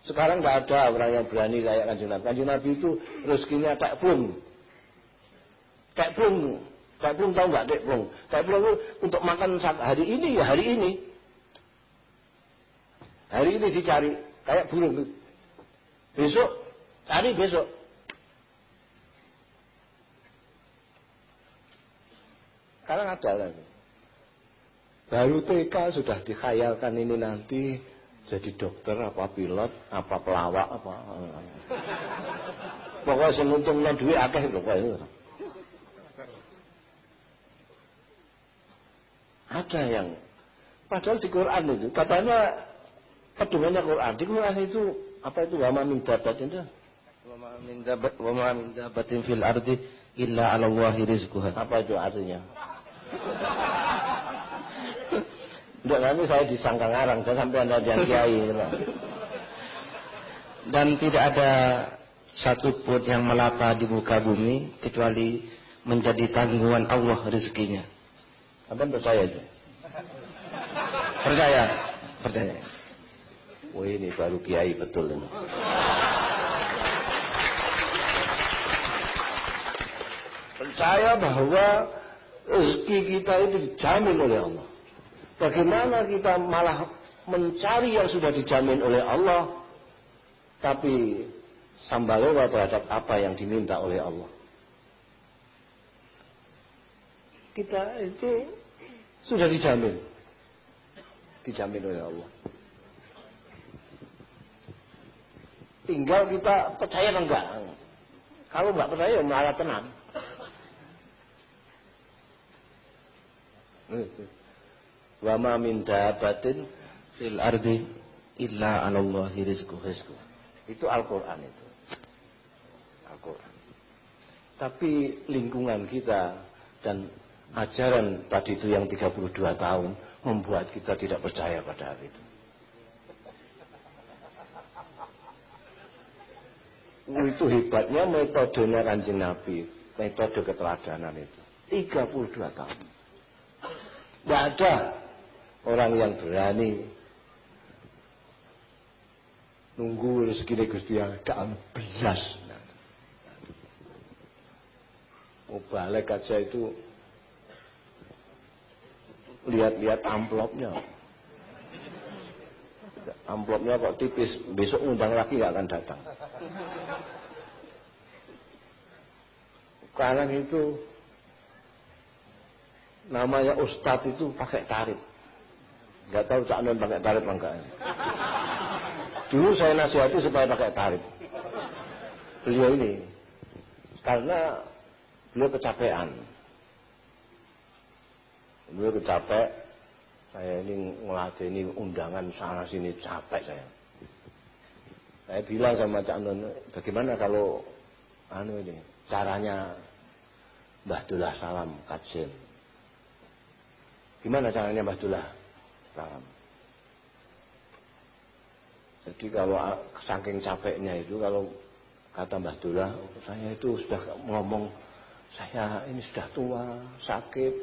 Sekarang nggak ada orang yang berani kayak kanjeng Nabi. Kanjeng Nabi itu rezekinya tak plung. Kayak plung. Kayak plung tahu nggak dek plung? Kayak plung untuk makan hari ini ya hari ini. Hari ini dicari kayak burung Besok, cari besok. Sekarang ada lagi. Baru TK sudah dikhayalkan ini nanti jadi dokter apa pilot apa pelawak apa pokoknya semuntung non duit akeh pokoknya ada yang padahal di Quran itu katanya pedomannya Quran di Quran itu apa itu wama min dabatin itu? Wama min dabat wama min dabatin fil ardi illa 'ala Allahi rizquha. Apa itu artinya? Tidak nanti saya disangka ngarang, saya sampai anda yang kiai. Dan tidak ada satu pun yang melata di muka bumi kecuali menjadi tanggungan Allah rezekinya. Apa percaya itu? Percaya, percaya. Oh ini baru kiai betul ini. Percaya bahwa rezeki kita itu dijamin oleh Allah. Bagaimana kita malah mencari yang sudah dijamin oleh Allah, tapi sambalewa terhadap apa yang diminta oleh Allah. Kita itu sudah dijamin. Dijamin oleh Allah. Tinggal kita percaya atau enggak. Kalau enggak percaya ya malah tenang. Wa ma min dabatin fil ardi illa 'ala Allahi rizquha. Itu Al-Qur'an itu. Al-Qur'an. Tapi lingkungan kita dan ajaran tadi itu yang 32 tahun membuat kita tidak percaya pada hal itu. itu hebatnya metodenya kanjeng Nabi metode keteladanan itu 32 tahun tidak ada orang yang berani nunggu rezeki Gusti Allah gak belas mau balik aja itu lihat-lihat amplopnya. Amplopnya kok tipis besok undang lagi nggak akan datang. Sekarang itu namanya ustadz itu pakai tarif nggak tahu Cak Nun pakai tarif enggak. Dulu saya nasihati supaya pakai tarif. Beliau ini. Karena beliau kecapean. Beliau kecapek saya ini ngeladeni undangan sana sini capek saya. Saya bilang sama Cak Nun bagaimana kalau anu ini caranya Mbah Dullah salam kajen gimana caranya Mbah Dullah salam jadi kalau saking capeknya itu kalau kata Mbah Dullah saya itu sudah ngomong saya ini sudah tua sakit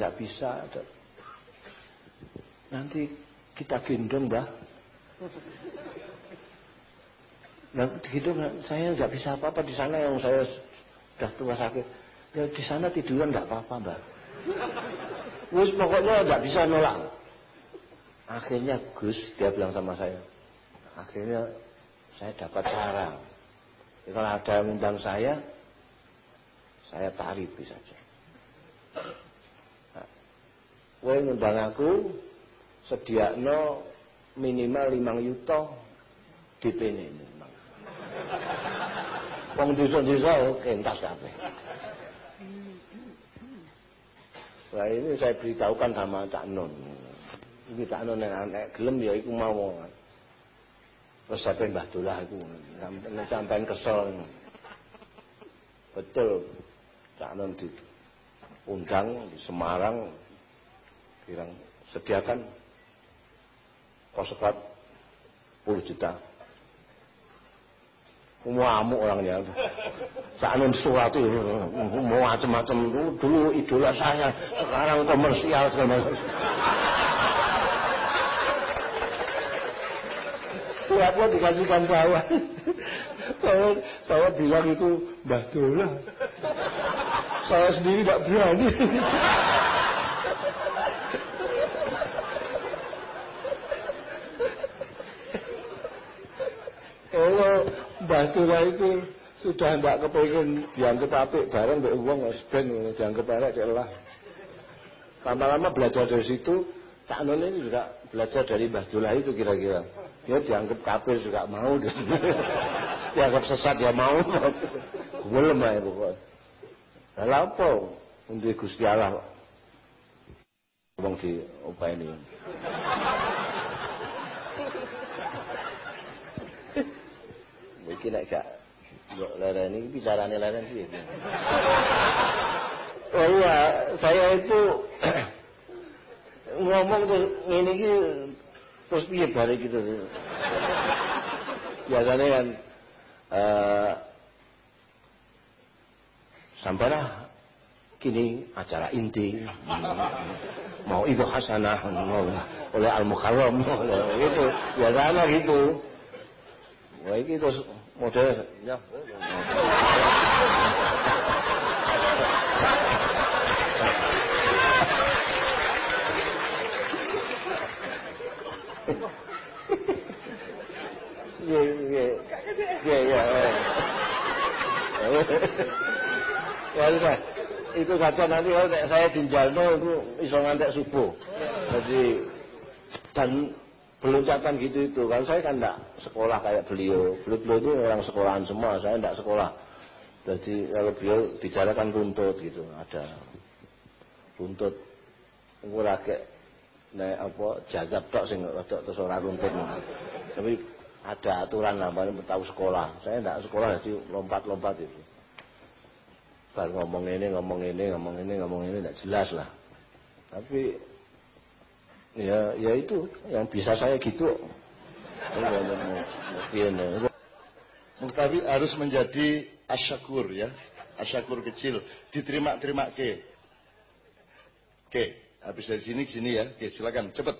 nggak bisa nanti kita gendong Mbah Nah, gitu saya nggak bisa apa-apa di sana yang saya sudah tua sakit. Ya di sana tiduran nggak apa-apa mbak. Gus pokoknya nggak bisa nolak. Akhirnya Gus dia bilang sama saya. Akhirnya saya dapat cara. Kalau ada yang undang saya, saya tarifi saja. Nah, ngundang aku sediakno minimal limang yuto DP ini. Wong desa-desa kentas kabeh. Nah ini saya beritahukan sama Cak Nun. Ini Cak Nun yang anak gelem ya iku mau. Terus sampai Mbah Dolah iku. Sampai kesel. Betul. Cak Nun diundang di Semarang. Bilang sediakan. Kos 10 juta. Ngamuk orangnya. Sanin surat itu. Macam-macam dulu, dulu idola saya. Sekarang komersial segala macam suratnya dikasihkan saya saya, saya bilang itu Mbah Dola saya sendiri tidak berani Oh, Batura itu sudah tidak kepingin dianggap apik bareng mbak uang ben dianggap elek lah. Lama-lama belajar dari situ, non ini juga belajar dari Mbah itu kira-kira. Dia dianggap kafir juga mau, dianggap sesat ya mau. Belum ya pokoknya. Lalu apa untuk Gusti Allah ngomong di upah ini. Iki nek gak mbok lereni bicarane leren piye? Oh iya, saya itu ngomong ngene iki terus piye bare gitu. Biasanya kan uh, sampailah kini acara inti. Mau itu hasanah oleh al mukarram itu. Biasanya gitu. Wah terus model ya Iya, iya. Iya, iya. Ya sudah. Itu saja nanti kalau saya no itu iso ngantek subuh. Jadi dan beluncatan gitu itu. Kan saya kan enggak sekolah kayak beliau. Beliau, beliau itu orang sekolahan semua. Saya enggak sekolah. Jadi kalau beliau bicara kan runtut gitu. Ada runtut. Gue lagi naik apa jajab tok sing rada terus ora runtut. Tapi ada aturan paling tahu sekolah. Saya enggak sekolah jadi lompat-lompat itu. Baru ngomong ini ngomong ini ngomong ini ngomong ini enggak jelas lah. Tapi ya ya itu yang bisa saya gitu. Tapi harus menjadi asyakur ya. Asyakur kecil. Diterima-terima ke oke habis dari sini ke sini ya. Oke silakan. Cepet.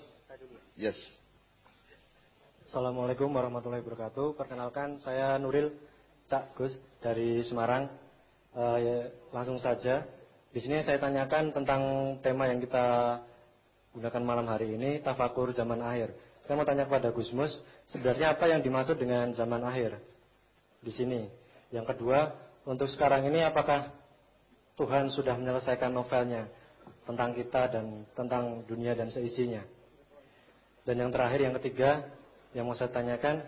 Yes Assalamualaikum warahmatullahi wabarakatuh perkenalkan saya Nuril Cak Gus dari Semarang ya, langsung saja di sini saya tanyakan tentang tema yang kita gunakan malam hari ini tafakur zaman akhir. saya mau tanya kepada Gusmus, sebenarnya apa yang dimaksud dengan zaman akhir di sini? Yang kedua, untuk sekarang ini apakah Tuhan sudah menyelesaikan novelnya tentang kita dan tentang dunia dan seisinya? Dan yang terakhir, yang ketiga, yang mau saya tanyakan,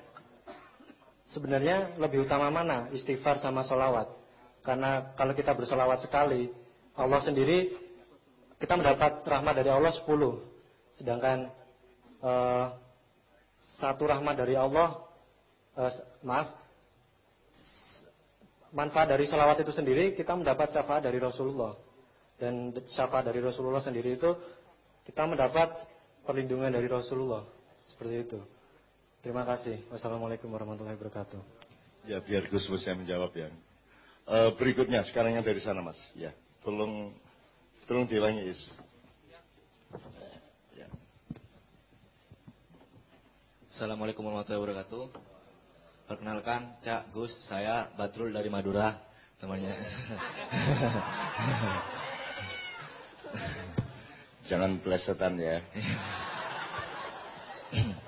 sebenarnya lebih utama mana istighfar sama solawat? Karena kalau kita bersolawat sekali, Allah sendiri kita mendapat rahmat dari Allah 10. Sedangkan uh, satu rahmat dari Allah, uh, maaf, manfaat dari solawat itu sendiri kita mendapat syafaat dari Rasulullah. Dan syafaat dari Rasulullah sendiri itu kita mendapat perlindungan dari Rasulullah. Seperti itu. Terima kasih. Wassalamualaikum warahmatullahi wabarakatuh. Ya, biar Gus Mus yang menjawab ya. Uh, berikutnya, sekarang yang dari sana Mas. Ya, tolong tolong diulangi Is. Ya. Assalamualaikum warahmatullahi wabarakatuh. Perkenalkan, Cak Gus, saya Batrul dari Madura, namanya. Jangan plesetan ya.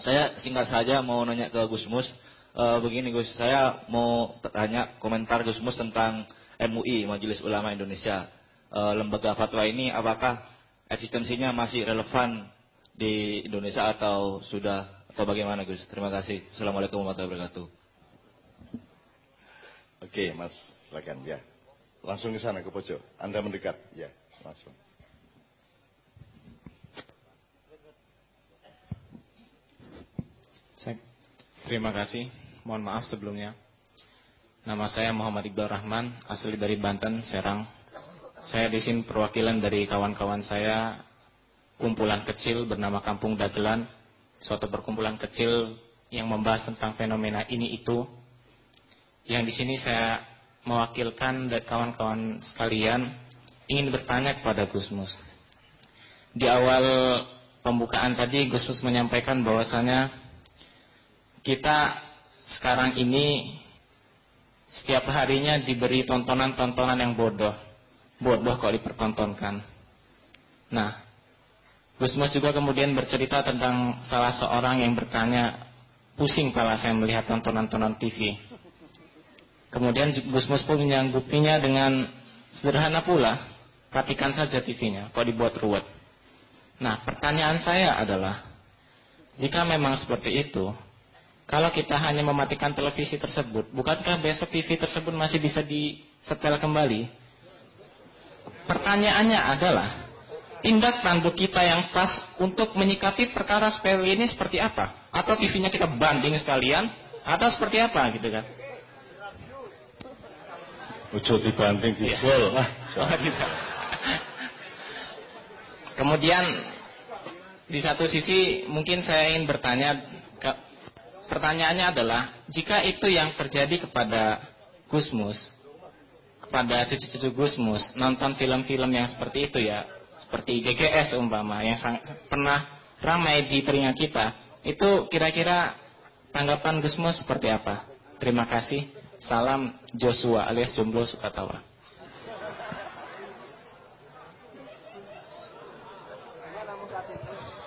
Saya singkat saja mau nanya ke Gus Mus. E, begini Gus, saya mau tanya komentar Gus Mus tentang MUI, Majelis Ulama Indonesia. E, lembaga fatwa ini apakah eksistensinya masih relevan di Indonesia atau sudah atau bagaimana Gus? Terima kasih. Assalamualaikum warahmatullahi wabarakatuh. Oke, Mas, silakan ya. Langsung ke sana ke pojok. Anda mendekat, ya, langsung. Terima kasih. Mohon maaf sebelumnya. Nama saya Muhammad Iqbal Rahman, asli dari Banten, Serang. Saya di sini perwakilan dari kawan-kawan saya, kumpulan kecil bernama Kampung Dagelan, suatu perkumpulan kecil yang membahas tentang fenomena ini itu. Yang di sini saya mewakilkan dari kawan-kawan sekalian ingin bertanya kepada Gusmus. Di awal pembukaan tadi Gusmus menyampaikan bahwasanya kita sekarang ini setiap harinya diberi tontonan-tontonan yang bodoh. Bodoh kok dipertontonkan. Nah, Gusmus juga kemudian bercerita tentang salah seorang yang bertanya, pusing kepala saya melihat tontonan-tontonan TV. Kemudian Gusmus pun menyanggupinya dengan sederhana pula, matikan saja TV-nya, kok dibuat ruwet. Nah, pertanyaan saya adalah, jika memang seperti itu, kalau kita hanya mematikan televisi tersebut, bukankah besok TV tersebut masih bisa disetel kembali? Pertanyaannya adalah, tindak tanduk kita yang pas untuk menyikapi perkara sepele ini seperti apa? Atau TV-nya kita banding sekalian? Atau seperti apa gitu kan? Ojo dibanding dibol. Ya. Oh, gitu. Kemudian di satu sisi mungkin saya ingin bertanya pertanyaannya adalah, jika itu yang terjadi kepada Gusmus, kepada cucu-cucu Gusmus, nonton film-film yang seperti itu ya, seperti GGS umpama, yang sangat, pernah ramai di telinga kita, itu kira-kira tanggapan Gusmus seperti apa? Terima kasih. Salam Joshua alias Jomblo Sukatawa.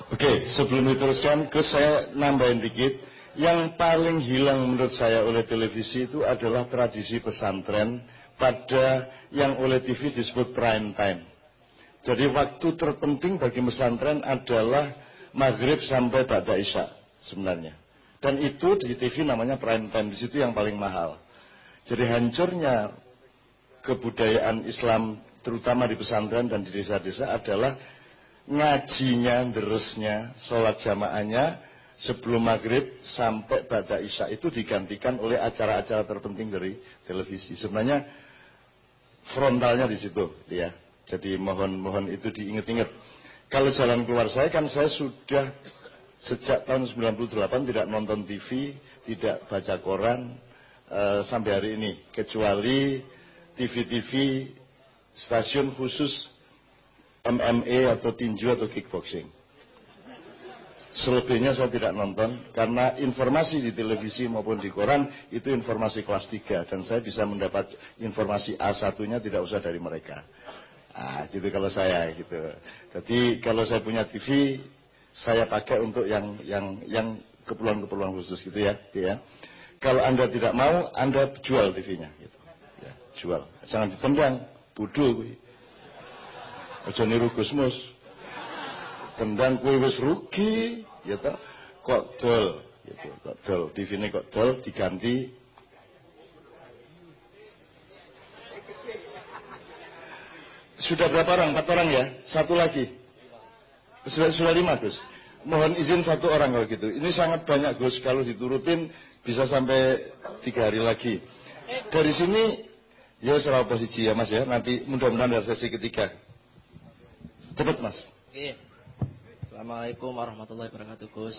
Oke, sebelum diteruskan, ke saya nambahin dikit. Yang paling hilang menurut saya oleh televisi itu adalah tradisi pesantren pada yang oleh TV disebut prime time. Jadi waktu terpenting bagi pesantren adalah maghrib sampai pada isya sebenarnya. Dan itu di TV namanya prime time, di situ yang paling mahal. Jadi hancurnya kebudayaan Islam terutama di pesantren dan di desa-desa adalah ngajinya, derusnya, sholat jamaahnya, sebelum maghrib sampai pada isya itu digantikan oleh acara-acara terpenting dari televisi. Sebenarnya frontalnya di situ, ya. Jadi mohon-mohon itu diingat-ingat. Kalau jalan keluar saya kan saya sudah sejak tahun 98 tidak nonton TV, tidak baca koran e, sampai hari ini, kecuali TV-TV stasiun khusus MMA atau tinju atau kickboxing. Selebihnya saya tidak nonton karena informasi di televisi maupun di koran itu informasi kelas 3 dan saya bisa mendapat informasi A1-nya tidak usah dari mereka. Ah, gitu kalau saya gitu. Jadi kalau saya punya TV saya pakai untuk yang yang yang keperluan-keperluan khusus gitu ya, ya. Kalau anda tidak mau, anda jual TV-nya, gitu. Ya, jual. Jangan ditendang, bodoh. Aja niru Gusmus. Tendang kue wis rugi, ya toh. Kok dol, gitu. Kok dol, TV ini kok dol diganti Sudah berapa orang? Empat orang ya? Satu lagi. Sudah, sudah lima, Gus. Mohon izin satu orang kalau gitu. Ini sangat banyak, Gus. Kalau diturutin bisa sampai tiga hari lagi. Dari sini, ya serah posisi ya, Mas ya. Nanti mudah-mudahan dari sesi ketiga. Cepat, Mas. Oke. Assalamualaikum warahmatullahi wabarakatuh, Gus.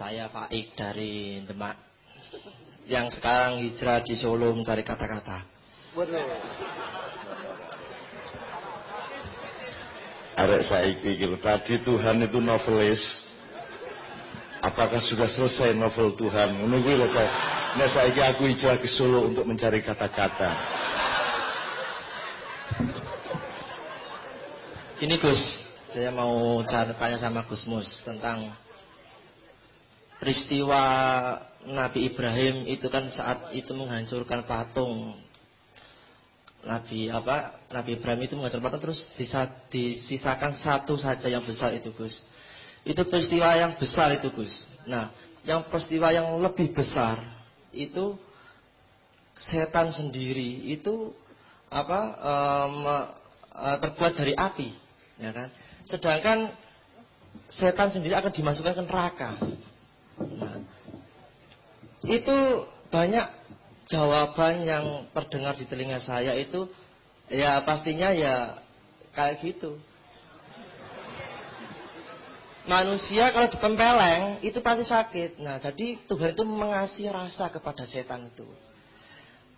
Saya Faik dari Demak. Yang sekarang hijrah di Solo mencari kata-kata. Arek saiki gitu. Tadi Tuhan itu novelis. Apakah sudah selesai novel Tuhan? Menunggu loh kok. Nah saiki aku hijrah ke Solo untuk mencari kata-kata. Ini Gus, saya mau tanya sama Gus Mus tentang peristiwa Nabi Ibrahim itu kan saat itu menghancurkan patung Nabi apa Nabi Ibrahim itu mengajar patung terus disa, disisakan satu saja yang besar itu Gus. Itu peristiwa yang besar itu Gus. Nah, yang peristiwa yang lebih besar itu setan sendiri itu apa um, terbuat dari api, ya kan? Sedangkan setan sendiri akan dimasukkan ke neraka. Nah, itu banyak jawaban yang terdengar di telinga saya itu ya pastinya ya kayak gitu. Manusia kalau ditempeleng itu pasti sakit. Nah, jadi Tuhan itu mengasih rasa kepada setan itu.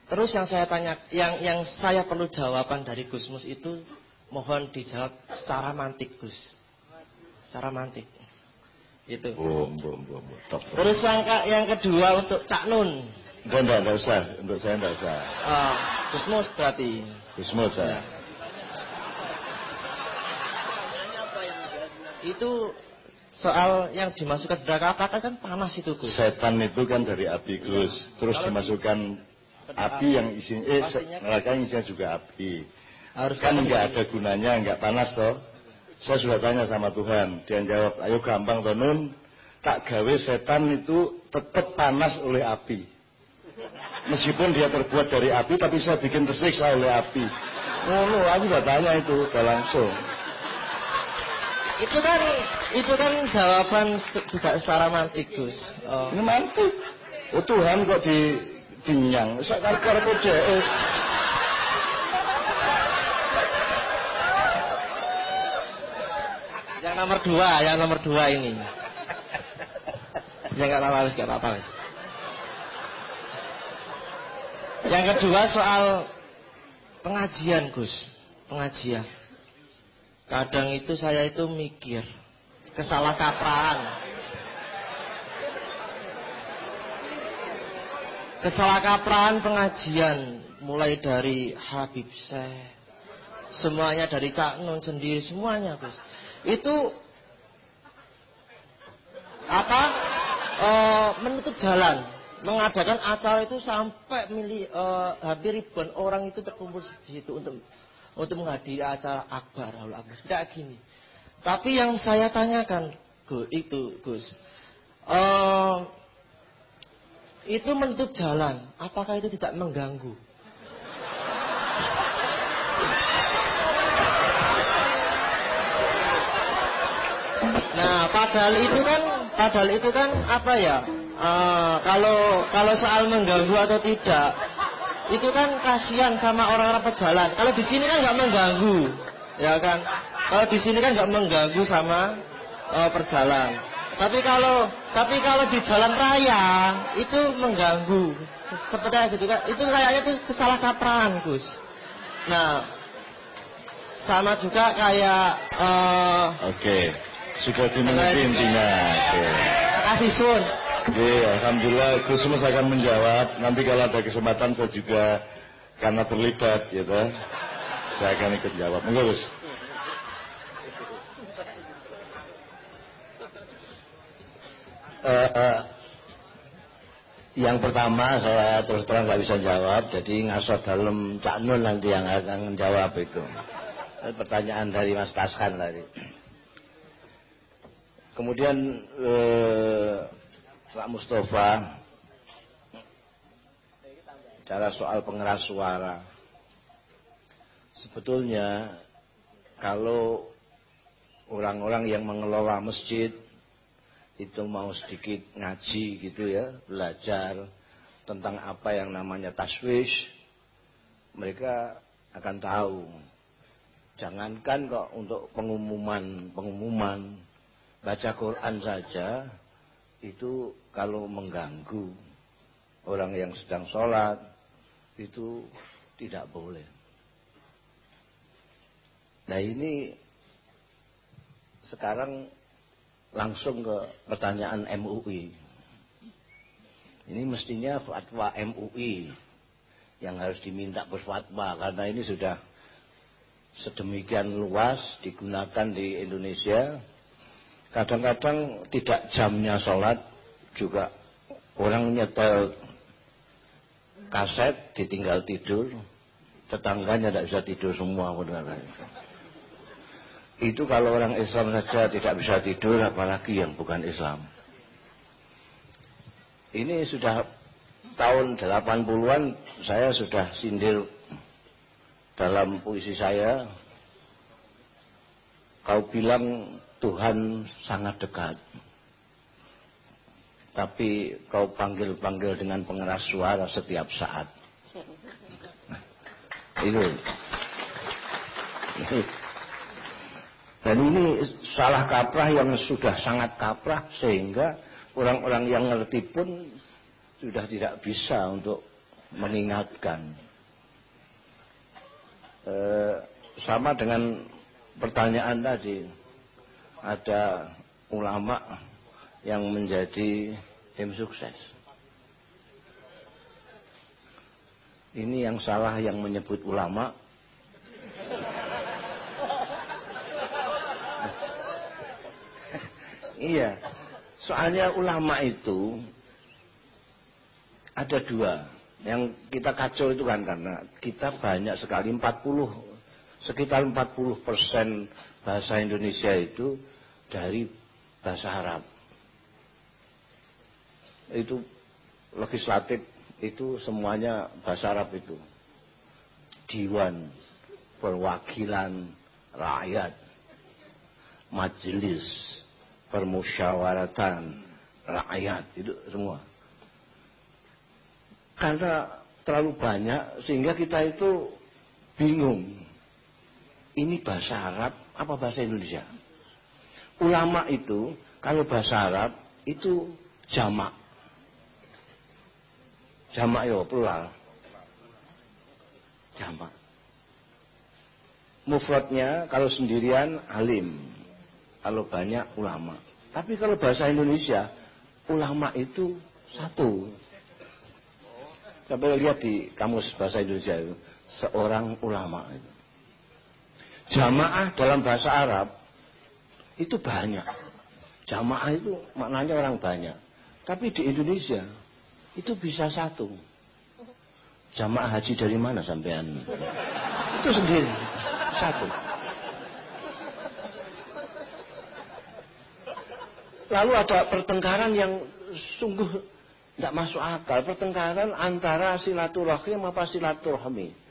Terus yang saya tanya, yang yang saya perlu jawaban dari Gusmus itu mohon dijawab secara mantik Gus. Secara mantik. Itu. Bom, bom, bom, bom. Terus yang yang kedua untuk Cak Nun. Enggak, enggak, enggak usah. Untuk saya enggak usah. Uh, Gusmus berarti. Gusmus ya. Ya. Itu soal yang dimasukkan neraka apakah kan panas itu Gus? Setan itu kan dari api Gus. Terus Kalau dimasukkan api yang isinya, eh neraka yang isinya juga api. Harus Kan enggak ada gunanya, enggak panas toh. Saya sudah tanya sama Tuhan, dia jawab, ayo gampang toh Nun, tak gawe setan itu tetap panas oleh api. Meskipun dia terbuat dari api, tapi saya bikin tersiksa oleh api. Oh, no, aku sudah tanya itu, udah langsung. Itu kan itu kan jawaban juga secara mantik Gus. Oh. Ini mantu. Oh Tuhan kok di dinyang. Sak karep Yang nomor dua, yang nomor dua ini. Ya nggak apa-apa, nggak apa-apa. Yang kedua soal pengajian, Gus. Pengajian. Kadang itu saya itu mikir kesalahkaprahan. Kesalahkaprahan pengajian mulai dari Habib Syekh, semuanya dari Cak Nun sendiri semuanya Gus itu apa? Eh, menutup jalan. Mengadakan acara itu sampai mili, eh, hampir ribuan orang itu terkumpul di situ untuk untuk menghadiri acara akbar haul akbar. Kayak gini. Tapi yang saya tanyakan Gus itu Gus eh, itu menutup jalan. Apakah itu tidak mengganggu Nah, padahal itu kan, padahal itu kan apa ya? eh, kalau kalau soal mengganggu atau tidak, itu kan kasihan sama orang-orang pejalan. Kalau di sini kan nggak mengganggu, ya kan? Kalau di sini kan nggak mengganggu sama eh, perjalan. Tapi kalau tapi kalau di jalan raya itu mengganggu. Se- Seperti gitu kan? Itu kayaknya itu kesalahkaprahan, Gus. Nah, sama juga kayak eh, Oke. Sudah dimengerti intinya. Oke. kasih Sun. Oke, Alhamdulillah Gusmus akan menjawab. Nanti kalau ada kesempatan saya juga karena terlibat gitu. Saya akan ikut jawab. Enggak, Gus. uh, uh, yang pertama saya terus terang nggak bisa jawab, jadi ngasot dalam Cak Nun nanti yang akan menjawab itu. Pertanyaan dari Mas Taskan tadi. Kemudian eh, Pak Mustafa cara soal pengeras suara. Sebetulnya kalau orang-orang yang mengelola masjid itu mau sedikit ngaji gitu ya, belajar tentang apa yang namanya taswish, mereka akan tahu. Jangankan kok untuk pengumuman-pengumuman baca Quran saja itu kalau mengganggu orang yang sedang sholat itu tidak boleh. Nah ini sekarang langsung ke pertanyaan MUI. Ini mestinya fatwa MUI yang harus diminta berfatwa karena ini sudah sedemikian luas digunakan di Indonesia. Kadang-kadang tidak jamnya sholat juga orang nyetel kaset ditinggal tidur. Tetangganya tidak bisa tidur semua itu kalau orang Islam saja tidak bisa tidur apalagi yang bukan Islam. Ini sudah tahun 80-an saya sudah sindir dalam puisi saya. Kau bilang Tuhan sangat dekat tapi kau panggil-panggil dengan pengeras suara setiap saat. Itu. Dan ini salah kaprah yang sudah sangat kaprah sehingga orang-orang yang ngerti pun sudah tidak bisa untuk mengingatkan. E, sama dengan pertanyaan tadi, ada ulama yang menjadi tim sukses. Ini yang salah yang menyebut ulama. iya, soalnya ulama itu ada dua. Yang kita kacau itu kan karena kita banyak sekali 40 sekitar 40 persen bahasa Indonesia itu dari bahasa Arab. Itu legislatif itu semuanya bahasa Arab itu. Diwan perwakilan rakyat majelis permusyawaratan rakyat itu semua. Karena terlalu banyak sehingga kita itu bingung. Ini bahasa Arab apa bahasa Indonesia ulama itu kalau bahasa Arab itu jamak Jamak yo plural. Jamak. Mufradnya kalau sendirian alim. Kalau banyak ulama. Tapi kalau bahasa Indonesia ulama itu satu. Coba lihat di kamus bahasa Indonesia itu seorang ulama itu. Jamaah dalam bahasa Arab itu banyak. Jamaah itu maknanya orang banyak. Tapi di Indonesia itu bisa satu. Jamaah haji dari mana sampean? Itu sendiri. Satu. Lalu ada pertengkaran yang sungguh tidak masuk akal. Pertengkaran antara silaturahim apa silaturahmi.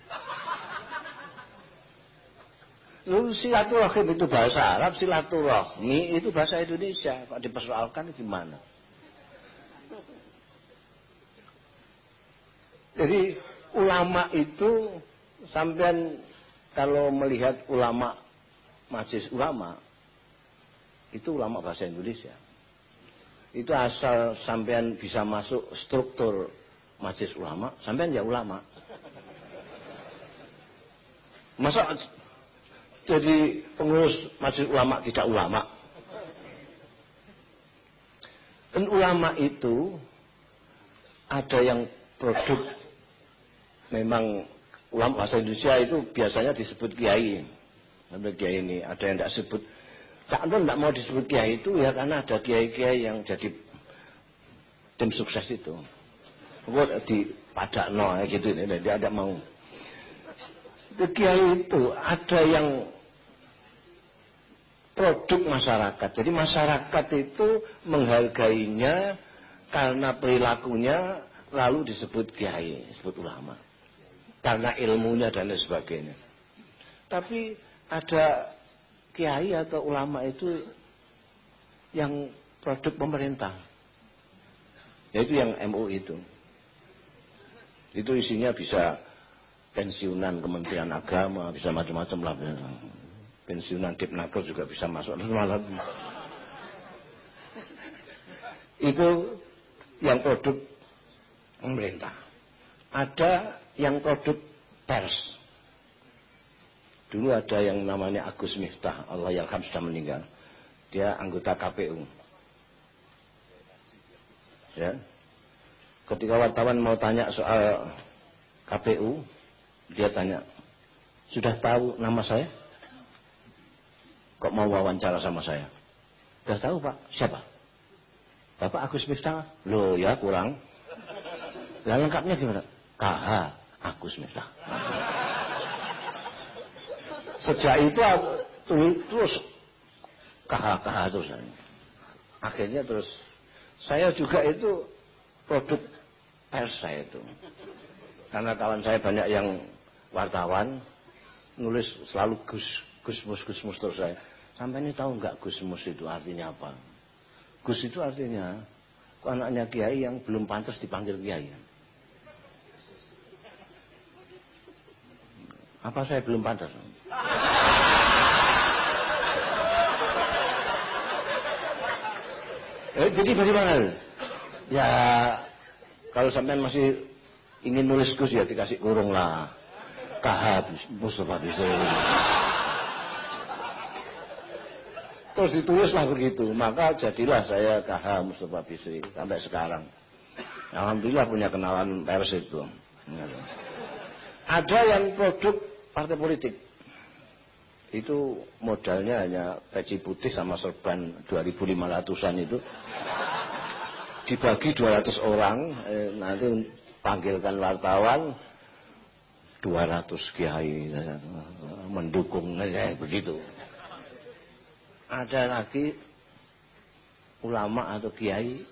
Lalu silaturahim itu bahasa Arab, silaturahmi itu bahasa Indonesia. Kok dipersoalkan gimana? Jadi ulama itu sampean kalau melihat ulama majlis ulama itu ulama bahasa Indonesia. Itu asal sampean bisa masuk struktur majlis ulama, sampean ya ulama. Masa jadi pengurus majlis ulama tidak ulama? Dan ulama itu ada yang produk memang ulama bahasa Indonesia itu biasanya disebut kiai. Sampai kiai ini ada yang tidak sebut. Tak tidak mau disebut kiai itu ya karena ada kiai-kiai yang jadi tim sukses itu. Gue di Padakno gitu ini dia ada mau. Kiai itu ada yang produk masyarakat. Jadi masyarakat itu menghargainya karena perilakunya lalu disebut kiai, disebut ulama. Karena ilmunya dan sebagainya. Tapi ada kiai atau ulama itu yang produk pemerintah. Yaitu yang MU itu. Itu isinya bisa pensiunan Kementerian Agama, bisa macam-macam lah. Pensiunan Dipnaker juga bisa masuk. Itu yang produk pemerintah. Ada yang produk pers. Dulu ada yang namanya Agus Miftah, Allah yang sudah meninggal. Dia anggota KPU. Ya. Ketika wartawan mau tanya soal KPU, dia tanya, sudah tahu nama saya? Kok mau wawancara sama saya? Sudah tahu pak, siapa? Bapak Agus Miftah? Loh ya kurang. Lah lengkapnya gimana? KH Agus Miftah. Sejak itu terus KH-KH terus. Akhirnya terus saya juga itu produk pers saya itu. Karena kawan saya banyak yang wartawan nulis selalu Gus Gusmus Gusmus terus saya. Sampai ini tahu nggak Gusmus itu artinya apa? Gus itu artinya anaknya kiai yang belum pantas dipanggil kiai. Apa saya belum pantas? Eh, jadi bagaimana? Ya kalau sampai masih ingin nulis Gus ya dikasih kurung lah. KH Mustafa bisa. Terus ditulislah begitu, maka jadilah saya KH Mustafa Bisri sampai sekarang. Alhamdulillah punya kenalan pers itu. Ada yang produk partai politik itu modalnya hanya peci putih sama serban 2500an itu dibagi 200 orang eh, nanti panggilkan wartawan 200 kiai mendukung eh, begitu. Ada lagi ulama atau kiai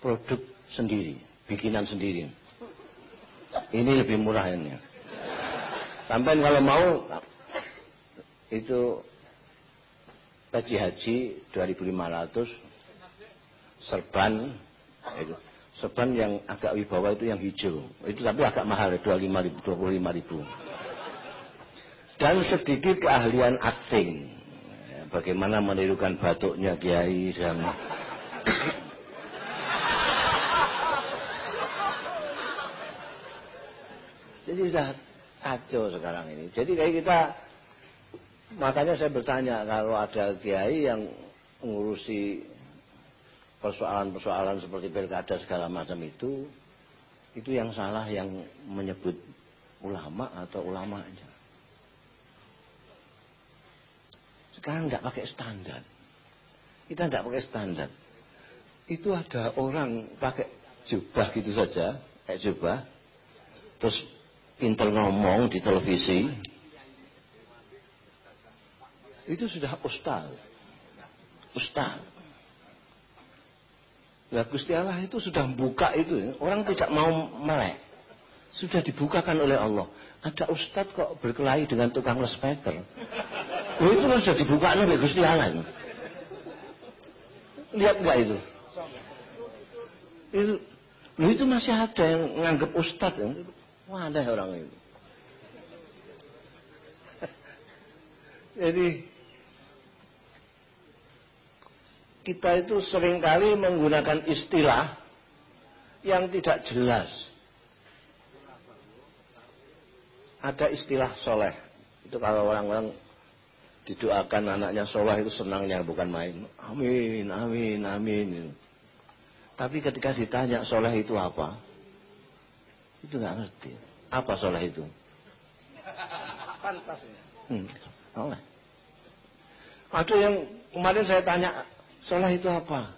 produk sendiri bikinan sendiri. Ini lebih murah ini. Sampai kalau mau itu peci haji 2500 serban itu serban yang agak wibawa itu yang hijau. Itu tapi agak mahal 25 ribu 25 ribu. Dan sedikit keahlian acting ya, bagaimana menirukan batuknya kiai dan jadi sudah kacau sekarang ini. Jadi kayak kita makanya saya bertanya kalau ada kiai yang mengurusi persoalan-persoalan seperti pilkada segala macam itu itu yang salah yang menyebut ulama atau ulamanya. Sekarang tidak pakai standar. Kita tidak pakai standar. Itu ada orang pakai jubah gitu saja, kayak jubah, terus pinter ngomong di televisi itu sudah ustaz ustaz Ya Gusti Allah itu sudah buka itu orang tidak mau melek. Sudah dibukakan oleh Allah. Ada ustaz kok berkelahi dengan tukang speaker oh, itu kan sudah dibuka oleh Gusti Allah lihat nggak itu? Itu itu masih ada yang nganggap ustaz ya. Wah, ada orang itu. Jadi kita itu sering kali menggunakan istilah yang tidak jelas. Ada istilah soleh. Itu kalau orang-orang didoakan anaknya soleh itu senangnya bukan main. Amin, amin, amin. Tapi ketika ditanya soleh itu apa? Itu nggak ngerti. Apa soleh itu? Pantas ya. Hmm, soleh. Ada yang kemarin saya tanya, soleh itu apa?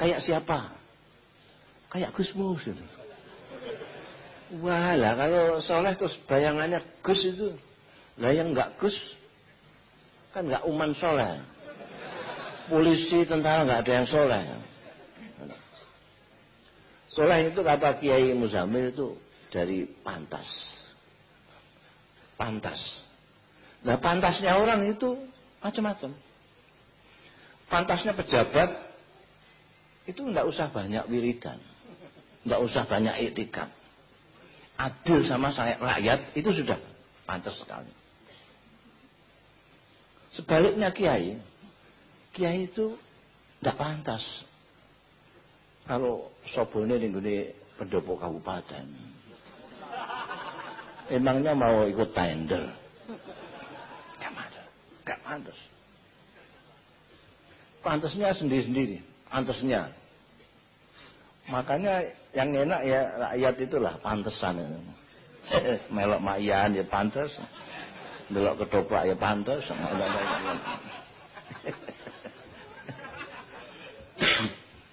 Kayak siapa? kayak Gus Mus itu. Wah lah kalau soleh terus bayangannya Gus itu. Lah yang nggak Gus kan nggak uman soleh. Polisi, tentara nggak ada yang soleh. Soleh itu kata Kiai Muzamil itu dari pantas. Pantas. Nah pantasnya orang itu macam-macam. Pantasnya pejabat itu nggak usah banyak wiridan, nggak usah banyak itikaf adil sama saya rakyat itu sudah pantas sekali. Sebaliknya kiai, kiai itu tidak pantas. Kalau sobone nih pendopo kabupaten, emangnya mau ikut tender? Gak pantas, gak pantas. Pantasnya sendiri-sendiri, pantasnya. Makanya yang enak ya rakyat itulah pantesan. Melok mayan ya pantes. Melok ketoprak ya pantes.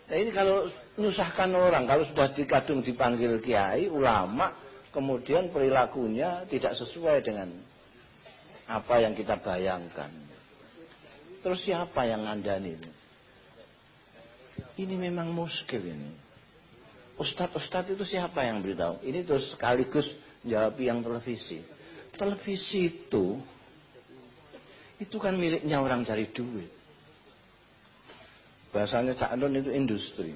Nah ini kalau nyusahkan orang, kalau sudah dikadung dipanggil kiai, ulama, kemudian perilakunya tidak sesuai dengan apa yang kita bayangkan. Terus siapa yang ngandani ini? Ini memang muskil ini. Ustadz-ustadz itu siapa yang beritahu? Ini terus sekaligus jawab yang televisi. Televisi itu itu kan miliknya orang cari duit. Bahasanya Cak Andon itu industri.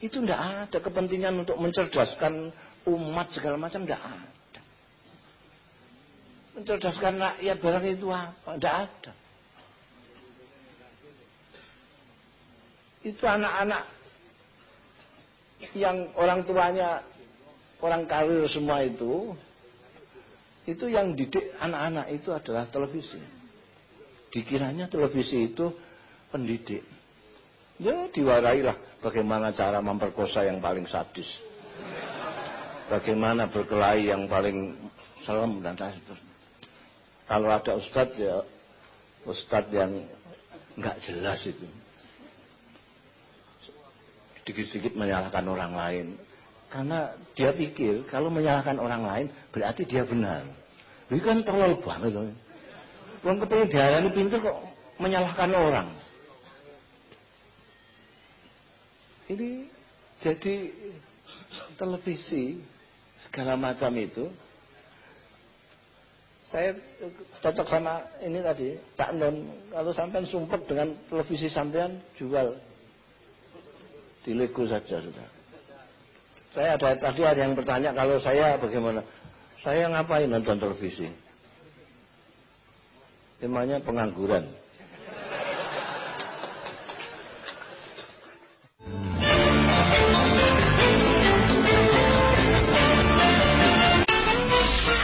Itu tidak ada kepentingan untuk mencerdaskan umat segala macam tidak ada. Mencerdaskan rakyat barang itu apa? Tidak ada. Itu anak-anak yang orang tuanya orang karir semua itu itu yang didik anak-anak itu adalah televisi. Dikiranya televisi itu pendidik. Ya diwarailah bagaimana cara memperkosa yang paling sadis. Bagaimana berkelahi yang paling serem dan seterusnya. Kalau ada ustadz ya ustadz yang nggak jelas itu sedikit-sedikit menyalahkan orang lain. Karena dia pikir kalau menyalahkan orang lain berarti dia benar. Ini kan tolol banget. Orang ketemu diarani pintar kok menyalahkan orang. Ini jadi televisi segala macam itu saya cocok sama ini tadi Cak Non kalau sampean sumpah dengan televisi sampean jual Dilego saja sudah. Saya ada tadi ada yang bertanya kalau saya bagaimana? Saya ngapain nonton televisi? Temanya pengangguran.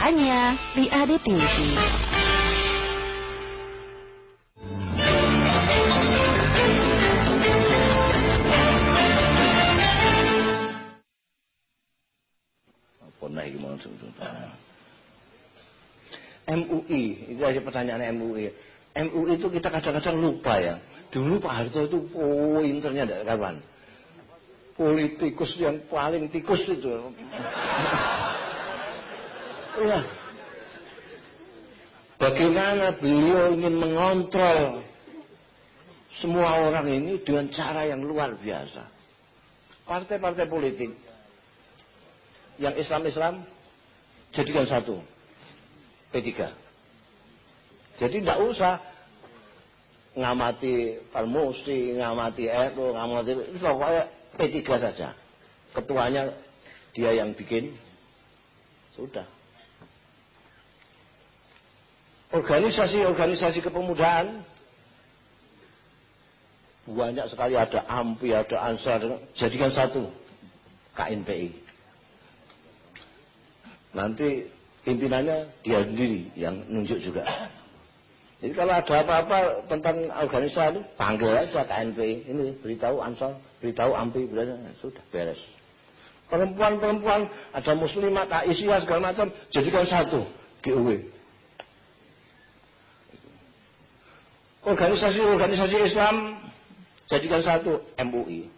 Hanya di ADTV. MUI, itu aja pertanyaan MUI. MUI itu kita kadang-kadang lupa ya. Dulu Pak Harto itu pointernya ada kawan. Politikus yang paling tikus itu. Wah. Bagaimana beliau ingin mengontrol semua orang ini dengan cara yang luar biasa. Partai-partai politik yang Islam-Islam jadikan satu. P3. Jadi tidak usah ngamati Palmusi, ngamati Eko, ngamati pokoknya P3 saja. Ketuanya dia yang bikin, sudah. Organisasi-organisasi kepemudaan banyak sekali ada AMPI, ada ANSAR, jadikan satu KNPI. Nanti pimpinannya dia sendiri yang nunjuk juga. Jadi kalau ada apa-apa tentang organisasi, panggil aja KNP. Ini beritahu Ansor, beritahu AMPI, beritahu, sudah beres. Perempuan-perempuan, ada muslimat, Aisyah segala macam, jadikan satu GUW. Organisasi-organisasi Islam jadikan satu MUI.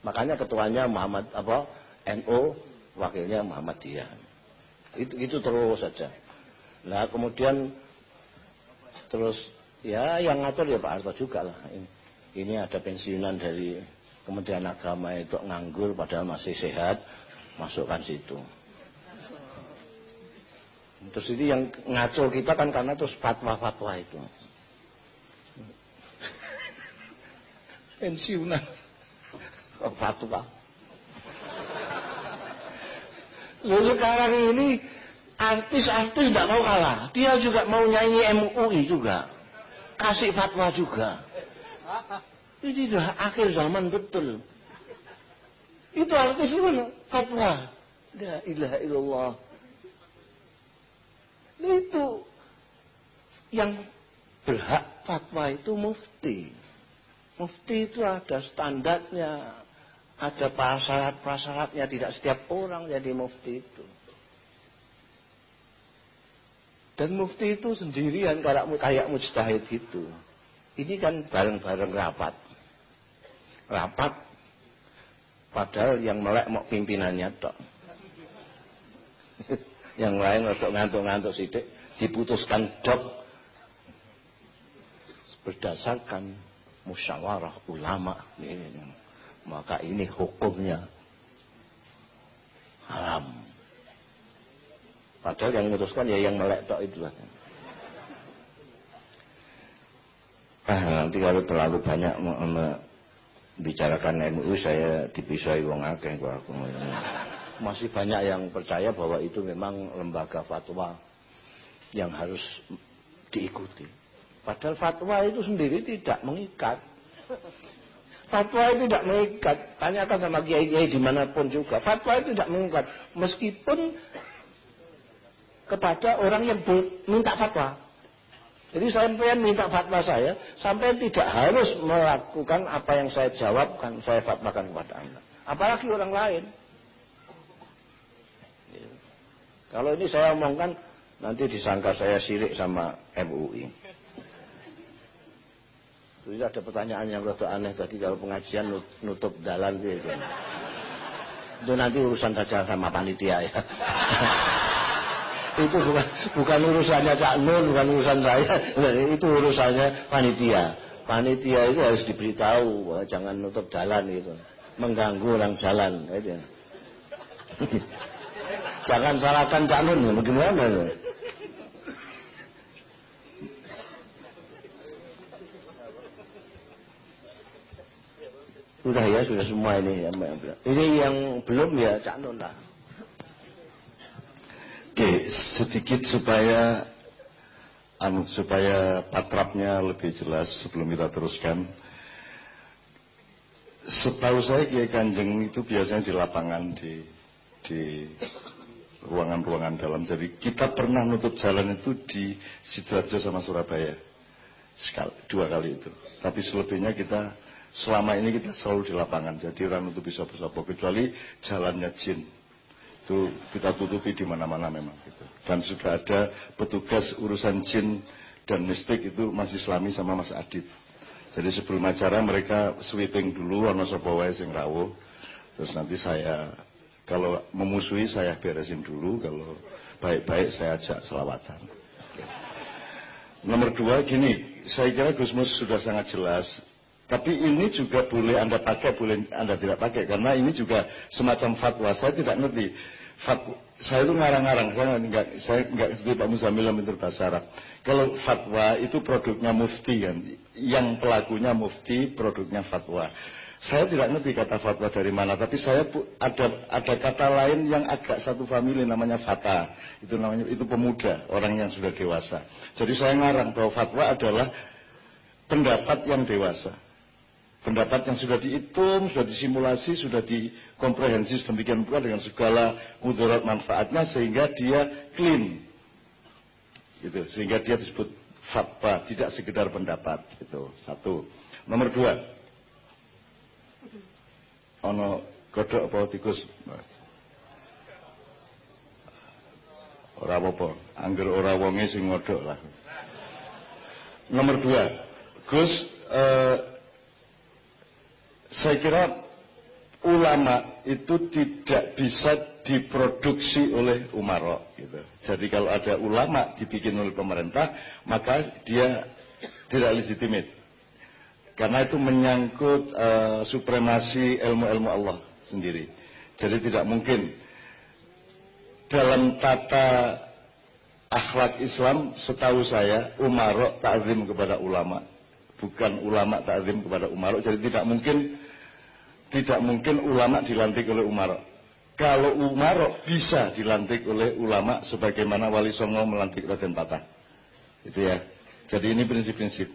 Makanya ketuanya Muhammad apa NO, wakilnya Muhammadiyah. Itu itu terus saja. Nah kemudian terus ya yang ngatur ya Pak Harto juga lah. Ini, ini ada pensiunan dari Kementerian Agama itu nganggur padahal masih sehat, masukkan situ. Terus ini yang ngaco kita kan karena terus fatwa-fatwa itu. Pensiunan. Fatwa. Lalu sekarang ini artis-artis tidak mau kalah. Dia juga mau nyanyi MUI juga. Kasih fatwa juga. Ini sudah akhir zaman betul. Itu artis itu fatwa. La ilaha illallah. Itu yang berhak fatwa itu mufti. Mufti itu ada standarnya, ada prasyarat-prasyaratnya. Tidak setiap orang jadi mufti itu. Dan mufti itu sendirian kayak, kayak mujtahid itu. Ini kan bareng-bareng rapat. Rapat padahal yang melek mau pimpinannya tok. yang lain untuk ngantuk-ngantuk sidik diputuskan dok berdasarkan musyawarah ulama ini maka ini hukumnya haram padahal yang memutuskan ya yang melek tok itu lah ah nanti kalau terlalu banyak membicarakan MUI saya dipisai wong akeh kok aku masih banyak yang percaya bahwa itu memang lembaga fatwa yang harus diikuti. Padahal fatwa itu sendiri tidak mengikat. Fatwa itu tidak mengikat. Tanyakan sama kiai-kiai di mana pun juga. Fatwa itu tidak mengikat. Meskipun kepada orang yang minta fatwa. Jadi sampai minta fatwa saya, sampai tidak harus melakukan apa yang saya jawabkan, saya fatwakan kepada anda. Apalagi orang lain. Kalau ini saya omongkan nanti disangka saya sirik sama MUI. Itu ada pertanyaan yang rada aneh tadi kalau pengajian nutup jalan gitu. Itu nanti urusan saja sama panitia ya. itu bukan bukan urusannya Cak Nur, bukan urusan saya. itu urusannya panitia. Panitia itu harus diberitahu bahwa jangan nutup jalan gitu. Mengganggu orang jalan gitu. Jangan salahkan Cak Nun, ya, bagaimana ya? Sudah ya, sudah semua ini. Ini yang belum ya Cak Nun lah. Oke, sedikit supaya anu supaya patrapnya lebih jelas sebelum kita teruskan. Setahu saya Kiai Kanjeng itu biasanya di lapangan di di ruangan-ruangan dalam. Jadi kita pernah nutup jalan itu di Sidoarjo sama Surabaya. Sekali, dua kali itu. Tapi selebihnya kita selama ini kita selalu di lapangan. Jadi orang nutup bisa sopo kecuali jalannya jin. Itu kita tutupi di mana-mana memang gitu. Dan sudah ada petugas urusan jin dan mistik itu masih Islami sama Mas Adit. Jadi sebelum acara mereka sweeping dulu ono sapa wae sing rawuh. Terus nanti saya kalau memusuhi saya beresin dulu, kalau baik-baik saya ajak selawatan. Nomor dua gini, saya kira Gusmus sudah sangat jelas. Tapi ini juga boleh Anda pakai, boleh Anda tidak pakai. Karena ini juga semacam fatwa. Saya tidak ngerti. Fatwa, saya itu ngarang-ngarang. Saya enggak, saya seperti Pak Muzamil minta bahasa Arab. Kalau fatwa itu produknya mufti kan. Yang pelakunya mufti, produknya fatwa. Saya tidak ngerti kata fatwa dari mana, tapi saya ada ada kata lain yang agak satu famili namanya fata. Itu namanya itu pemuda, orang yang sudah dewasa. Jadi saya ngarang bahwa fatwa adalah pendapat yang dewasa. Pendapat yang sudah dihitung, sudah disimulasi, sudah dikomprehensi sedemikian pula dengan segala mudarat manfaatnya sehingga dia clean. Gitu, sehingga dia disebut fatwa, tidak sekedar pendapat. Gitu. Satu. Nomor dua, ana kodhok apa tikus ora apa-apa angger ora wonge sing ngodhok lah nomor dua Gus eh, saya kira ulama itu tidak bisa diproduksi oleh umarok gitu. Jadi kalau ada ulama dibikin oleh pemerintah, maka dia tidak legitimate. Karena itu menyangkut uh, supremasi ilmu-ilmu Allah sendiri. Jadi tidak mungkin dalam tata akhlak Islam setahu saya umarok takzim kepada ulama bukan ulama takzim kepada umarok jadi tidak mungkin tidak mungkin ulama dilantik oleh Umar. Kalau Umar bisa dilantik oleh ulama sebagaimana Wali Songo melantik Raden Patah. Itu ya. Jadi ini prinsip-prinsip.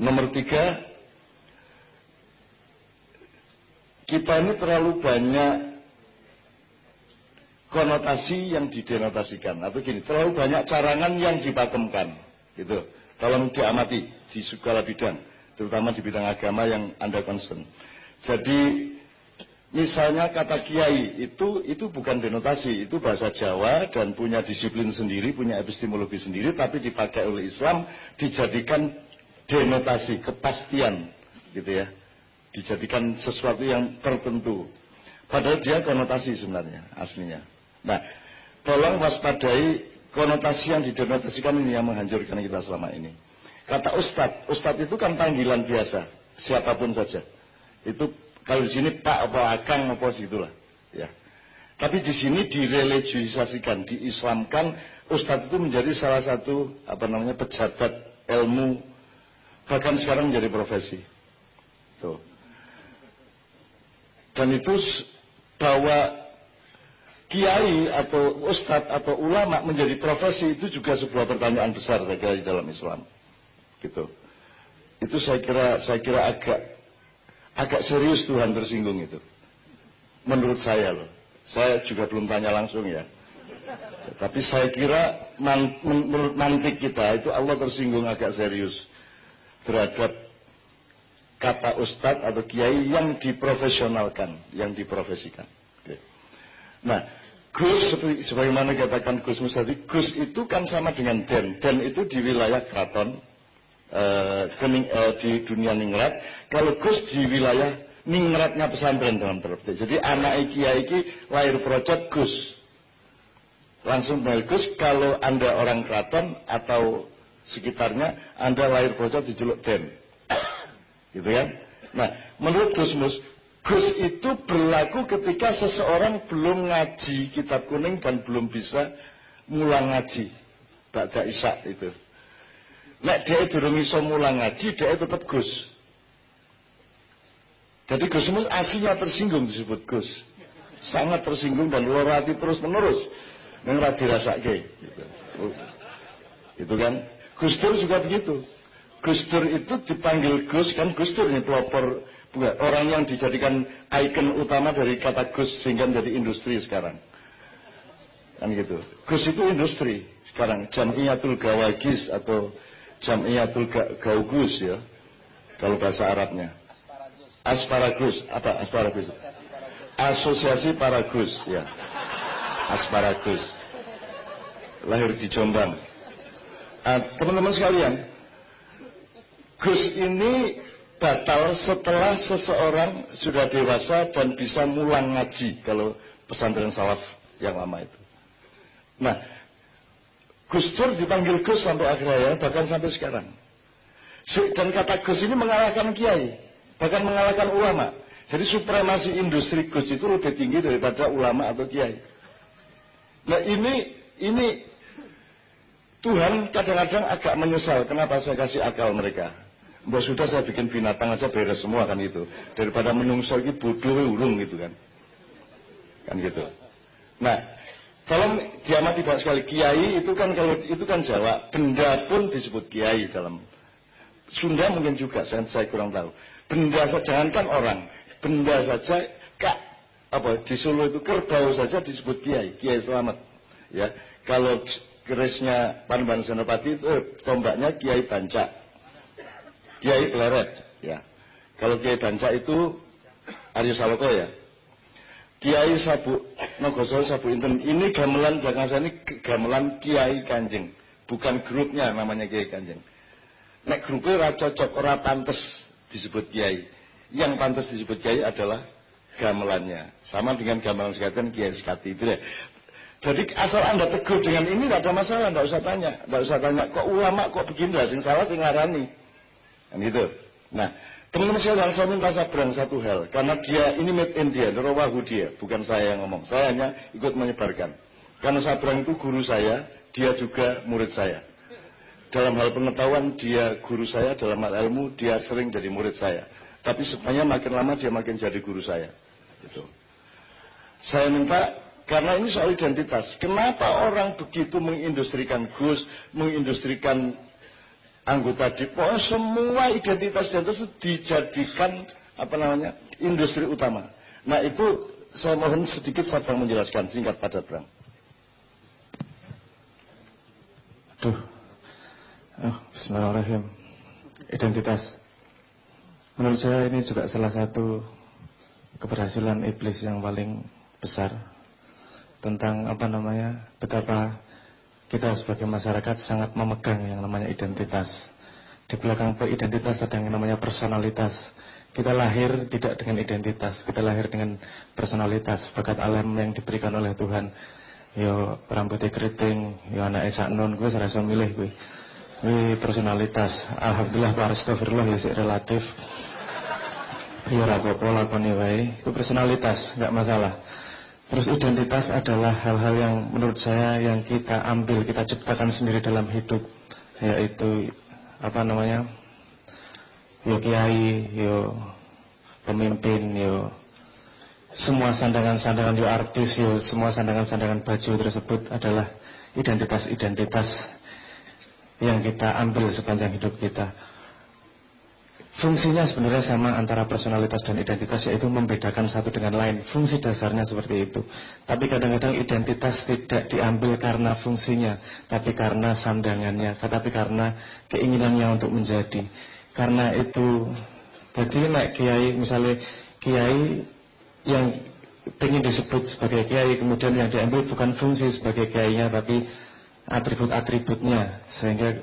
Nomor tiga, kita ini terlalu banyak konotasi yang didenotasikan atau gini terlalu banyak carangan yang dipakemkan gitu tolong diamati di segala bidang terutama di bidang agama yang Anda concern. Jadi misalnya kata kiai itu itu bukan denotasi, itu bahasa Jawa dan punya disiplin sendiri, punya epistemologi sendiri, tapi dipakai oleh Islam dijadikan denotasi, kepastian, gitu ya, dijadikan sesuatu yang tertentu. Padahal dia konotasi sebenarnya aslinya. Nah, tolong waspadai konotasi yang didenotasikan ini yang menghancurkan kita selama ini. Kata ustadz, ustadz itu kan panggilan biasa, siapa pun saja. Itu kalau di sini pak apa akang apa situlah, ya. Tapi di sini direligiusasikan, diislamkan, ustadz itu menjadi salah satu apa namanya pejabat ilmu, bahkan sekarang menjadi profesi. Tuh. Dan itu bahwa kiai atau ustadz atau ulama menjadi profesi itu juga sebuah pertanyaan besar saya kira di dalam Islam gitu. Itu saya kira saya kira agak agak serius Tuhan tersinggung itu. Menurut saya loh. Saya juga belum tanya langsung ya. Tapi saya kira menurut mantik kita itu Allah tersinggung agak serius terhadap kata ustadz atau kiai yang diprofesionalkan, yang diprofesikan. Nah, Gus sebagaimana katakan Gus Musadi, Gus itu kan sama dengan Den. Den itu di wilayah keraton, kening, uh, di dunia ningrat. Kalau Gus di wilayah ningratnya pesantren dalam terpetik. Jadi anak kiai iki lahir project Gus. Langsung dari Gus kalau Anda orang keraton atau sekitarnya Anda lahir project dijuluk Den. gitu kan? Nah, menurut Gus Mus, Gus itu berlaku ketika seseorang belum ngaji kitab kuning dan belum bisa mulang ngaji. Ba'da Isak itu. Nek dia durung iso mulang ngaji, dia tetap Gus. Jadi Gus Mus aslinya tersinggung disebut Gus. Sangat tersinggung dan luar hati terus menerus. Yang dirasake. Gitu. Itu kan. Gus Dur juga begitu. Gus Dur itu dipanggil Gus kan Gus Dur ini pelopor orang yang dijadikan ikon utama dari kata Gus sehingga menjadi industri sekarang. Kan gitu. Gus itu industri sekarang. Jamiatul Gawagis atau Jamiatul Gaugus ya. Kalau bahasa Arabnya. Asparagus. Apa asparagus? Asosiasi Paragus ya. Asparagus. Lahir di Jombang. Ah, teman-teman sekalian, Gus ini batal setelah seseorang sudah dewasa dan bisa mulang ngaji kalau pesantren salaf yang lama itu. Nah, Gus Dur dipanggil Gus sampai akhir hayat, bahkan sampai sekarang. Dan kata Gus ini mengalahkan kiai, bahkan mengalahkan ulama. Jadi supremasi industri Gus itu lebih tinggi daripada ulama atau kiai. Nah ini ini Tuhan kadang-kadang agak menyesal kenapa saya kasih akal mereka. Mbak sudah saya bikin binatang aja beres semua kan itu. Daripada menungso ini bodoh urung gitu kan. Kan gitu. Nah, kalau diamati banyak sekali kiai itu kan kalau itu kan Jawa, benda pun disebut kiai dalam Sunda mungkin juga saya, saya kurang tahu. Benda saja jangankan orang, benda saja kak apa di Solo itu kerbau saja disebut kiai, kiai selamat. Ya, kalau kerisnya Panembahan Senopati itu eh, tombaknya kiai Banca, kiai Peleret. Ya, kalau kiai Banca itu Aryo Saloko ya, Kiai Sabu Nogoso Sabu Inten. Ini gamelan belakang saya ini gamelan Kiai Kanjeng. Bukan grupnya namanya Kiai Kanjeng. Nek grupnya ora cocok ora pantes disebut Kiai. Yang pantas disebut kiai adalah gamelannya. Sama dengan gamelan sekatan kiai sekati. Itu ya. Jadi asal anda tegur dengan ini tidak ada masalah, tidak usah tanya, tidak usah tanya kok ulama kok begini? Sing salah sing ngarani, kan gitu. Nah, teman-teman sekalian saya minta sabrang satu hal, karena dia ini made in dia, rawahu dia, bukan saya yang ngomong, saya hanya ikut menyebarkan. Karena sabrang itu guru saya, dia juga murid saya. Dalam hal pengetahuan dia guru saya, dalam hal ilmu dia sering jadi murid saya. Tapi sebenarnya makin lama dia makin jadi guru saya. Gitu. Saya minta karena ini soal identitas. Kenapa orang begitu mengindustrikan Gus, mengindustrikan anggota DPO, semua identitas identitas itu dijadikan apa namanya industri utama. Nah itu saya mohon sedikit Sabang menjelaskan singkat pada Bram. Aduh, oh, Bismillahirrahmanirrahim. Identitas. Menurut saya ini juga salah satu keberhasilan iblis yang paling besar tentang apa namanya betapa kita sebagai masyarakat sangat memegang yang namanya identitas. Di belakang identitas ada yang namanya personalitas. Kita lahir tidak dengan identitas, kita lahir dengan personalitas, bakat alam yang diberikan oleh Tuhan. Yo rambutnya keriting, yo anak esak non, gue serasa milih gue. Ini personalitas. Alhamdulillah, Pak Astagfirullah ya relatif. Ya rapopo lakoni wae. Itu personalitas, nggak masalah. Terus identitas adalah hal-hal yang menurut saya yang kita ambil, kita ciptakan sendiri dalam hidup, yaitu apa namanya, yo kiai, yo pemimpin, yo semua sandangan-sandangan yo artis, yo semua sandangan-sandangan baju tersebut adalah identitas-identitas yang kita ambil sepanjang hidup kita. Fungsinya sebenarnya sama antara personalitas dan identitas yaitu membedakan satu dengan lain. Fungsi dasarnya seperti itu. Tapi kadang-kadang identitas tidak diambil karena fungsinya, tapi karena sandangannya, tetapi karena keinginannya untuk menjadi. Karena itu, jadi naik kiai misalnya kiai yang ingin disebut sebagai kiai kemudian yang diambil bukan fungsi sebagai kiainya tapi atribut-atributnya sehingga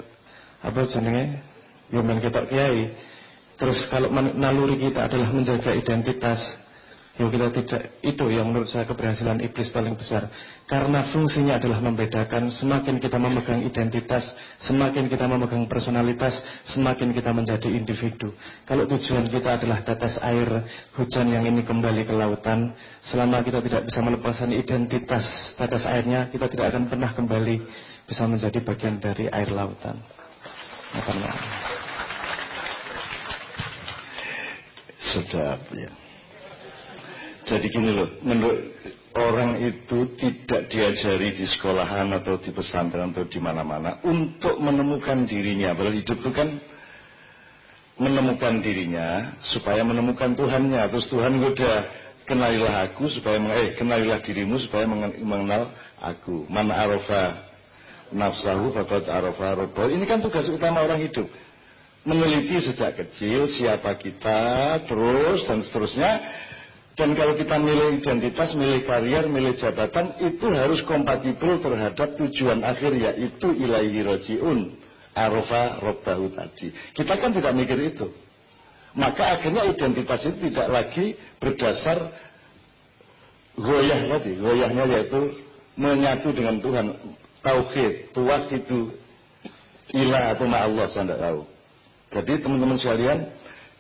apa jenenge yang kita kiai Terus kalau naluri kita adalah menjaga identitas, ya kita tidak itu yang menurut saya keberhasilan iblis paling besar. Karena fungsinya adalah membedakan. Semakin kita memegang identitas, semakin kita memegang personalitas, semakin kita menjadi individu. Kalau tujuan kita adalah tetes air hujan yang ini kembali ke lautan, selama kita tidak bisa melepaskan identitas tetes airnya, kita tidak akan pernah kembali bisa menjadi bagian dari air lautan. Karena sedap ya. Jadi gini loh, menurut orang itu tidak diajari di sekolahan atau di pesantren atau di mana-mana untuk menemukan dirinya. Padahal hidup itu kan menemukan dirinya supaya menemukan Tuhannya. Terus Tuhan udah kenalilah aku supaya eh kenalilah dirimu supaya mengenal aku. Man arofa nafsahu faqad arofa rabbahu. Ini kan tugas utama orang hidup meneliti sejak kecil siapa kita, terus dan seterusnya. Dan kalau kita milih identitas, milih karier, milih jabatan, itu harus kompatibel terhadap tujuan akhir yaitu ilahi rojiun. Arofa robbahu tadi. Kita kan tidak mikir itu. Maka akhirnya identitas itu tidak lagi berdasar goyah tadi. Goyahnya yaitu menyatu dengan Tuhan. Tauhid, tuwak itu ilah atau ma Allah, saya tidak tahu. Jadi teman-teman sekalian,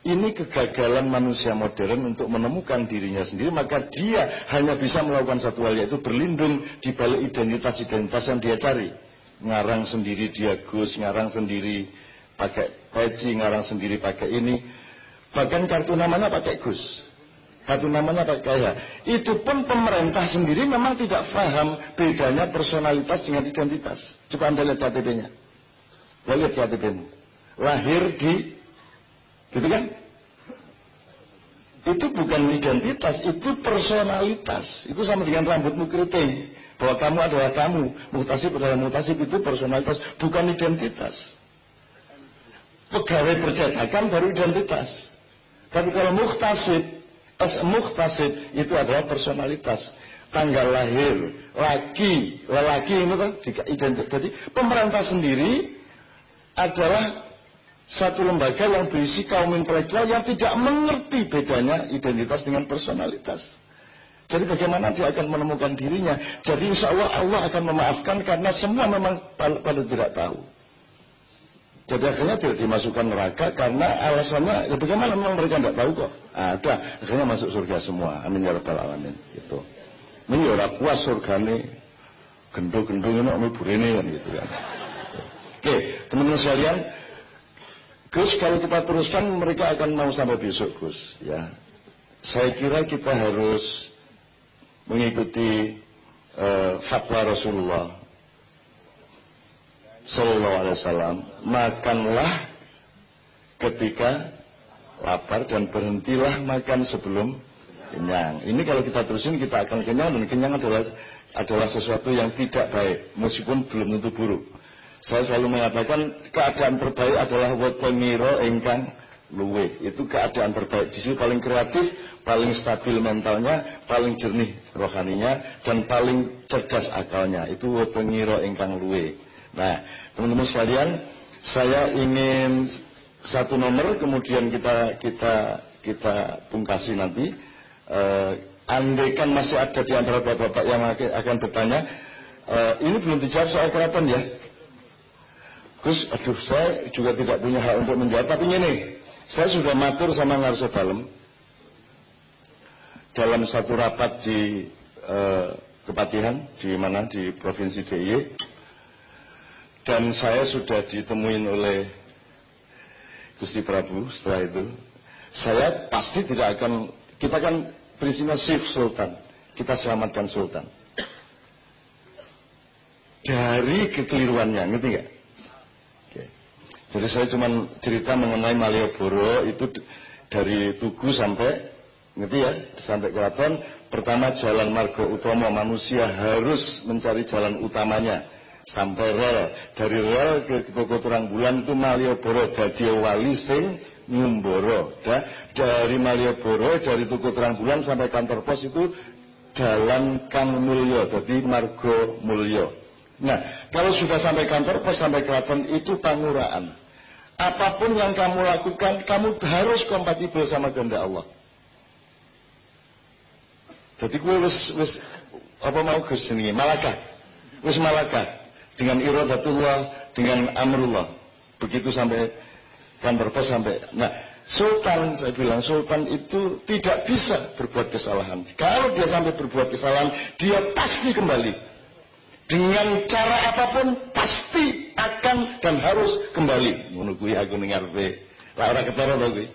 ini kegagalan manusia modern untuk menemukan dirinya sendiri, maka dia hanya bisa melakukan satu hal yaitu berlindung di balik identitas-identitas yang dia cari. Ngarang sendiri dia Gus, ngarang sendiri pakai peci, ngarang sendiri pakai ini. Bahkan kartu namanya pakai Gus. Kartu namanya pakai kaya. Itu pun pemerintah sendiri memang tidak paham bedanya personalitas dengan identitas. Coba Anda lihat KTP-nya. Lihat KTP-nya lahir di gitu kan? Itu bukan identitas itu personalitas. Itu sama dengan rambutmu keriting bahwa kamu adalah kamu. Mutasib adalah mutasib itu personalitas bukan identitas. Pegawai percetakan baru identitas. Tapi kalau muhtasib as muhtasib itu adalah personalitas. Tanggal lahir laki lelaki itu kan? Identitas jadi pemerintah sendiri adalah satu lembaga yang berisi kaum intelektual yang tidak mengerti bedanya identitas dengan personalitas. Jadi bagaimana dia akan menemukan dirinya? Jadi insya Allah Allah akan memaafkan karena semua memang pada tidak tahu. Jadi akhirnya tidak dimasukkan neraka karena alasannya ya bagaimana memang mereka tidak tahu kok. Ada akhirnya masuk surga semua. Amin ya rabbal alamin. Gitu. Ini ya ora puas surgane gendong-gendong ini mlebu rene kan gitu kan. Oke, teman-teman sekalian, Gus kalau kita teruskan mereka akan mau sampai besok Gus ya. Saya kira kita harus mengikuti uh, fatwa Rasulullah Sallallahu Alaihi Wasallam makanlah ketika lapar dan berhentilah makan sebelum kenyang. Ini kalau kita terusin kita akan kenyang dan kenyang adalah adalah sesuatu yang tidak baik meskipun belum tentu buruk. Saya selalu mengatakan keadaan terbaik adalah wetengiro engkang luwe. Itu keadaan terbaik. Di sini paling kreatif, paling stabil mentalnya, paling jernih rohaninya, dan paling cerdas akalnya. Itu wetengiro engkang luwe. Nah, teman-teman sekalian, saya ingin satu nomor, kemudian kita kita kita pungkasi nanti. Uh, andaikan masih ada di antara bapak-bapak yang akan bertanya, uh, ini belum dijawab soal keraton ya. Gus, aduh saya juga tidak punya hak untuk menjawab. Tapi ini, saya sudah matur sama Ngarso Dalem. Dalam satu rapat di eh, Kepatihan di mana? Di Provinsi DIY dan saya sudah ditemuin oleh Gusti Prabu setelah itu. Saya pasti tidak akan kita kan prinsipnya Sif Sultan. Kita selamatkan Sultan. Dari kekeliruannya ngerti nggak jadi saya cuma cerita mengenai Malioboro itu dari Tugu sampai ngerti ya? Sampai keraton. Pertama jalan Margo Utomo manusia harus mencari jalan utamanya. Sampai rel. Dari rel ke toko terang bulan itu Malioboro. Jadi wali sing Ngumboro da, dari Malioboro dari toko terang bulan sampai kantor pos itu jalan Kang Mulyo. Jadi Margo Mulyo Nah, kalau sudah sampai kantor pos sampai keraton itu panguraan. Apa pun yang kamu lakukan, kamu harus kompatibel sama kehendak Allah. Jadi gue wis wis apa mau ke sini malakah, wis malakah dengan iradatullah, dengan amrullah. Begitu sampai kantor pos sampai. Nah, Sultan saya bilang Sultan itu tidak bisa berbuat kesalahan. Kalau dia sampai berbuat kesalahan, dia pasti kembali dengan cara apa pun pasti akan dan harus kembali. Menunggu aku dengar be lara ketara tau gue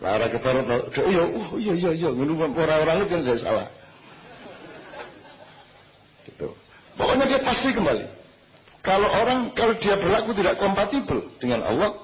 lara ketara tau oh iya oh iya iya iya. Ngono orang-orang itu kan tidak salah. Gitu. Pokoknya dia pasti kembali. Kalau orang kalau dia berlaku tidak kompatibel dengan Allah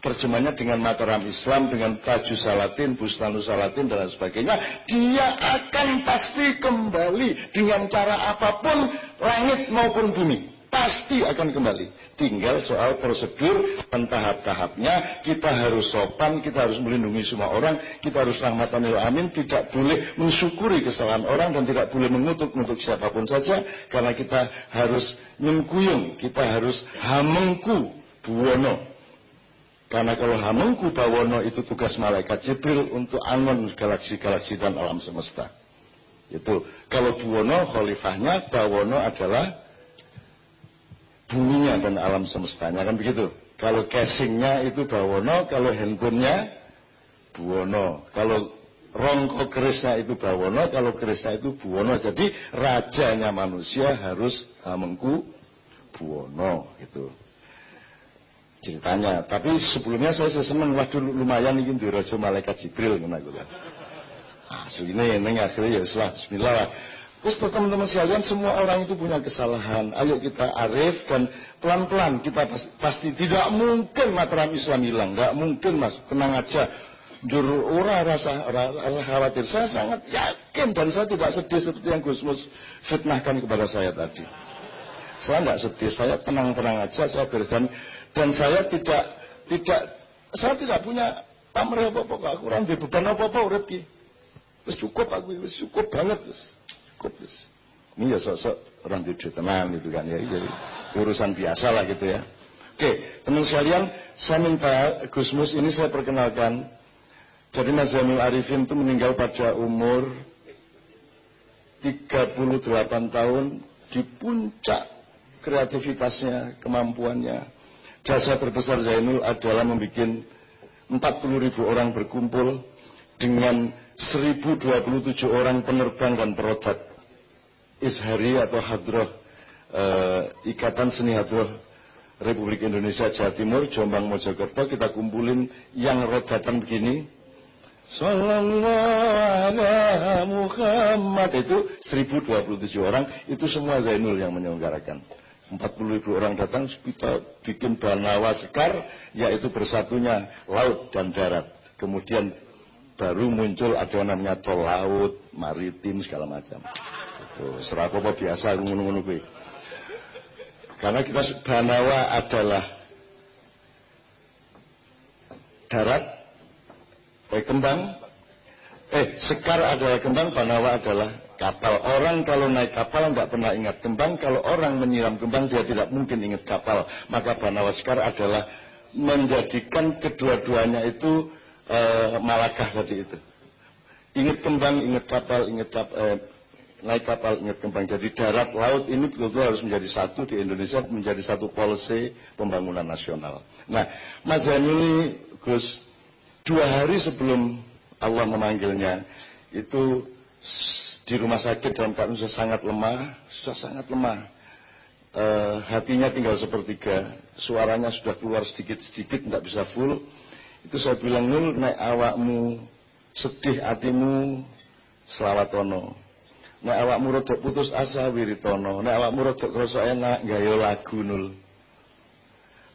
terjemahnya dengan mataram Islam, dengan Taju Salatin, Bustanu Salatin dan sebagainya, dia akan pasti kembali dengan cara apa pun, langit maupun bumi. Pasti akan kembali. Tinggal soal prosedur dan tahap-tahapnya. Kita harus sopan, kita harus melindungi semua orang, kita harus rahmatan lil amin, tidak boleh mensyukuri kesalahan orang dan tidak boleh mengutuk untuk siapa pun saja karena kita harus nyengkuyung, kita harus hamengku buwono karena kalau Hamengku Bawono itu tugas malaikat Jibril untuk angon galaksi-galaksi dan alam semesta. Itu. Kalau Buwono khalifahnya, Bawono adalah buminya dan alam semestanya kan begitu. Kalau casingnya itu Bawono, kalau handphonenya Buwono. Kalau rongko kerisnya itu Bawono, kalau kerisnya itu Buwono. Jadi rajanya manusia harus Hamengku Buwono gitu ceritanya. Tapi sebelumnya saya seneng waduh lumayan ini di rojo malaikat Jibril aku kan. Ah, ini ini akhirnya ya sudah bismillah lah. Terus teman-teman sekalian semua orang itu punya kesalahan. Ayo kita arif dan pelan-pelan kita pasti, pasti tidak mungkin mataram Islam hilang, nggak mungkin mas. Tenang aja. Jur ora rasa, rasa khawatir. Saya sangat yakin dan saya tidak sedih seperti yang Gus Mus fitnahkan kepada saya tadi. Saya tidak sedih, saya tenang-tenang aja, saya dan saya tidak tidak saya tidak punya pamrih apa-apa gak kurang di beban apa-apa urip ki. Wis cukup aku wis cukup banget wis. Cukup wis. Ini ya sosok orang di tenan gitu kan ya. Jadi urusan biasa lah gitu ya. Oke, teman sekalian, saya minta Gusmus ini saya perkenalkan. Jadi Mas Zainul Arifin itu meninggal pada umur 38 tahun di puncak kreativitasnya, kemampuannya. Jasa terbesar Zainul adalah membuat 40 ribu orang berkumpul dengan 1027 orang penerbang dan perodat. Ishari atau Hadroh eh, Ikatan Seni Hadroh Republik Indonesia Jawa Timur Jombang Mojokerto kita kumpulin yang rodatan begini. Sallallahu Muhammad. Itu 1027 orang itu semua Zainul yang menyelenggarakan 40 ribu orang datang kita bikin banawa sekar yaitu bersatunya laut dan darat. Kemudian baru muncul ada namanya tol laut maritim segala macam. Itu serapopo biasa ngono-ngono karena kita banawa adalah darat eh kembang. Eh sekar adalah kembang Banawa adalah kapal. Orang kalau naik kapal nggak pernah ingat kembang. Kalau orang menyiram kembang dia tidak mungkin ingat kapal. Maka Banawa sekar adalah menjadikan kedua-duanya itu eh, malakah tadi itu. Ingat kembang ingat kapal ingat kapal eh, naik kapal ingat kembang. Jadi darat laut ini betul-betul harus menjadi satu di Indonesia menjadi satu policy pembangunan nasional. Nah Mas Zanuli Gus dua hari sebelum Allah memanggilnya itu di rumah sakit dalam keadaan sudah sangat lemah, sudah sangat lemah. E, hatinya tinggal sepertiga, suaranya sudah keluar sedikit-sedikit, tidak bisa full. Itu saya bilang, Nul, naik awakmu, sedih hatimu, selawatono. Naik awakmu rodok putus asa, wiritono. Naik awakmu rodok terus enak, gaya lagu, Nul.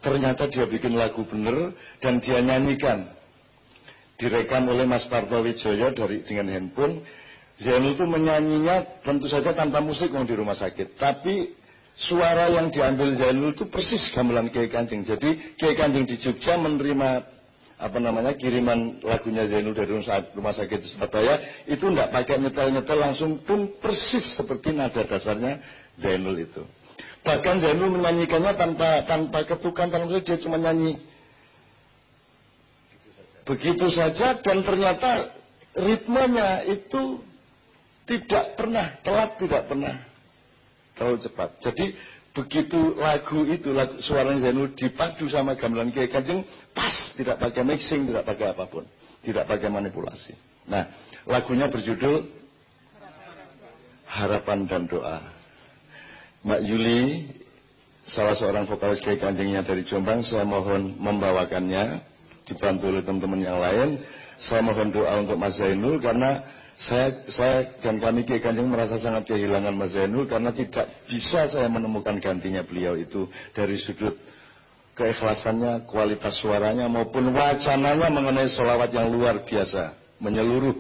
Ternyata dia bikin lagu bener, dan dia nyanyikan direkam oleh Mas Parto Wijoyo dari dengan handphone. Zainul itu menyanyinya tentu saja tanpa musik di rumah sakit, tapi suara yang diambil Zainul itu persis gamelan Kiai Kanjeng. Jadi Kiai Kanjeng di Jogja menerima apa namanya kiriman lagunya Zainul dari rumah sakit di Surabaya itu tidak pakai nyetel-nyetel langsung pun persis seperti nada dasarnya Zainul itu. Bahkan Zainul menyanyikannya tanpa tanpa ketukan tanpa dia cuma nyanyi begitu saja dan ternyata ritmenya itu tidak pernah telat tidak pernah. Terlalu cepat. Jadi begitu lagu itu lagu suaranya Zainul dipadu sama gamelan Kiai Kanjeng pas. Tidak pakai mixing tidak pakai apa pun. Tidak pakai manipulasi. Nah lagunya berjudul harapan dan doa. Mbak Yuli salah seorang vokalis Kiai Kanjengnya dari Jombang saya mohon membawakannya dibantu oleh teman-teman yang lain. Saya mohon doa untuk Mas Zainul karena saya, saya dan kami Kiai Kanjeng merasa sangat kehilangan Mas Zainul karena tidak bisa saya menemukan gantinya beliau itu dari sudut keikhlasannya, kualitas suaranya maupun wacananya mengenai sholawat yang luar biasa, menyeluruh.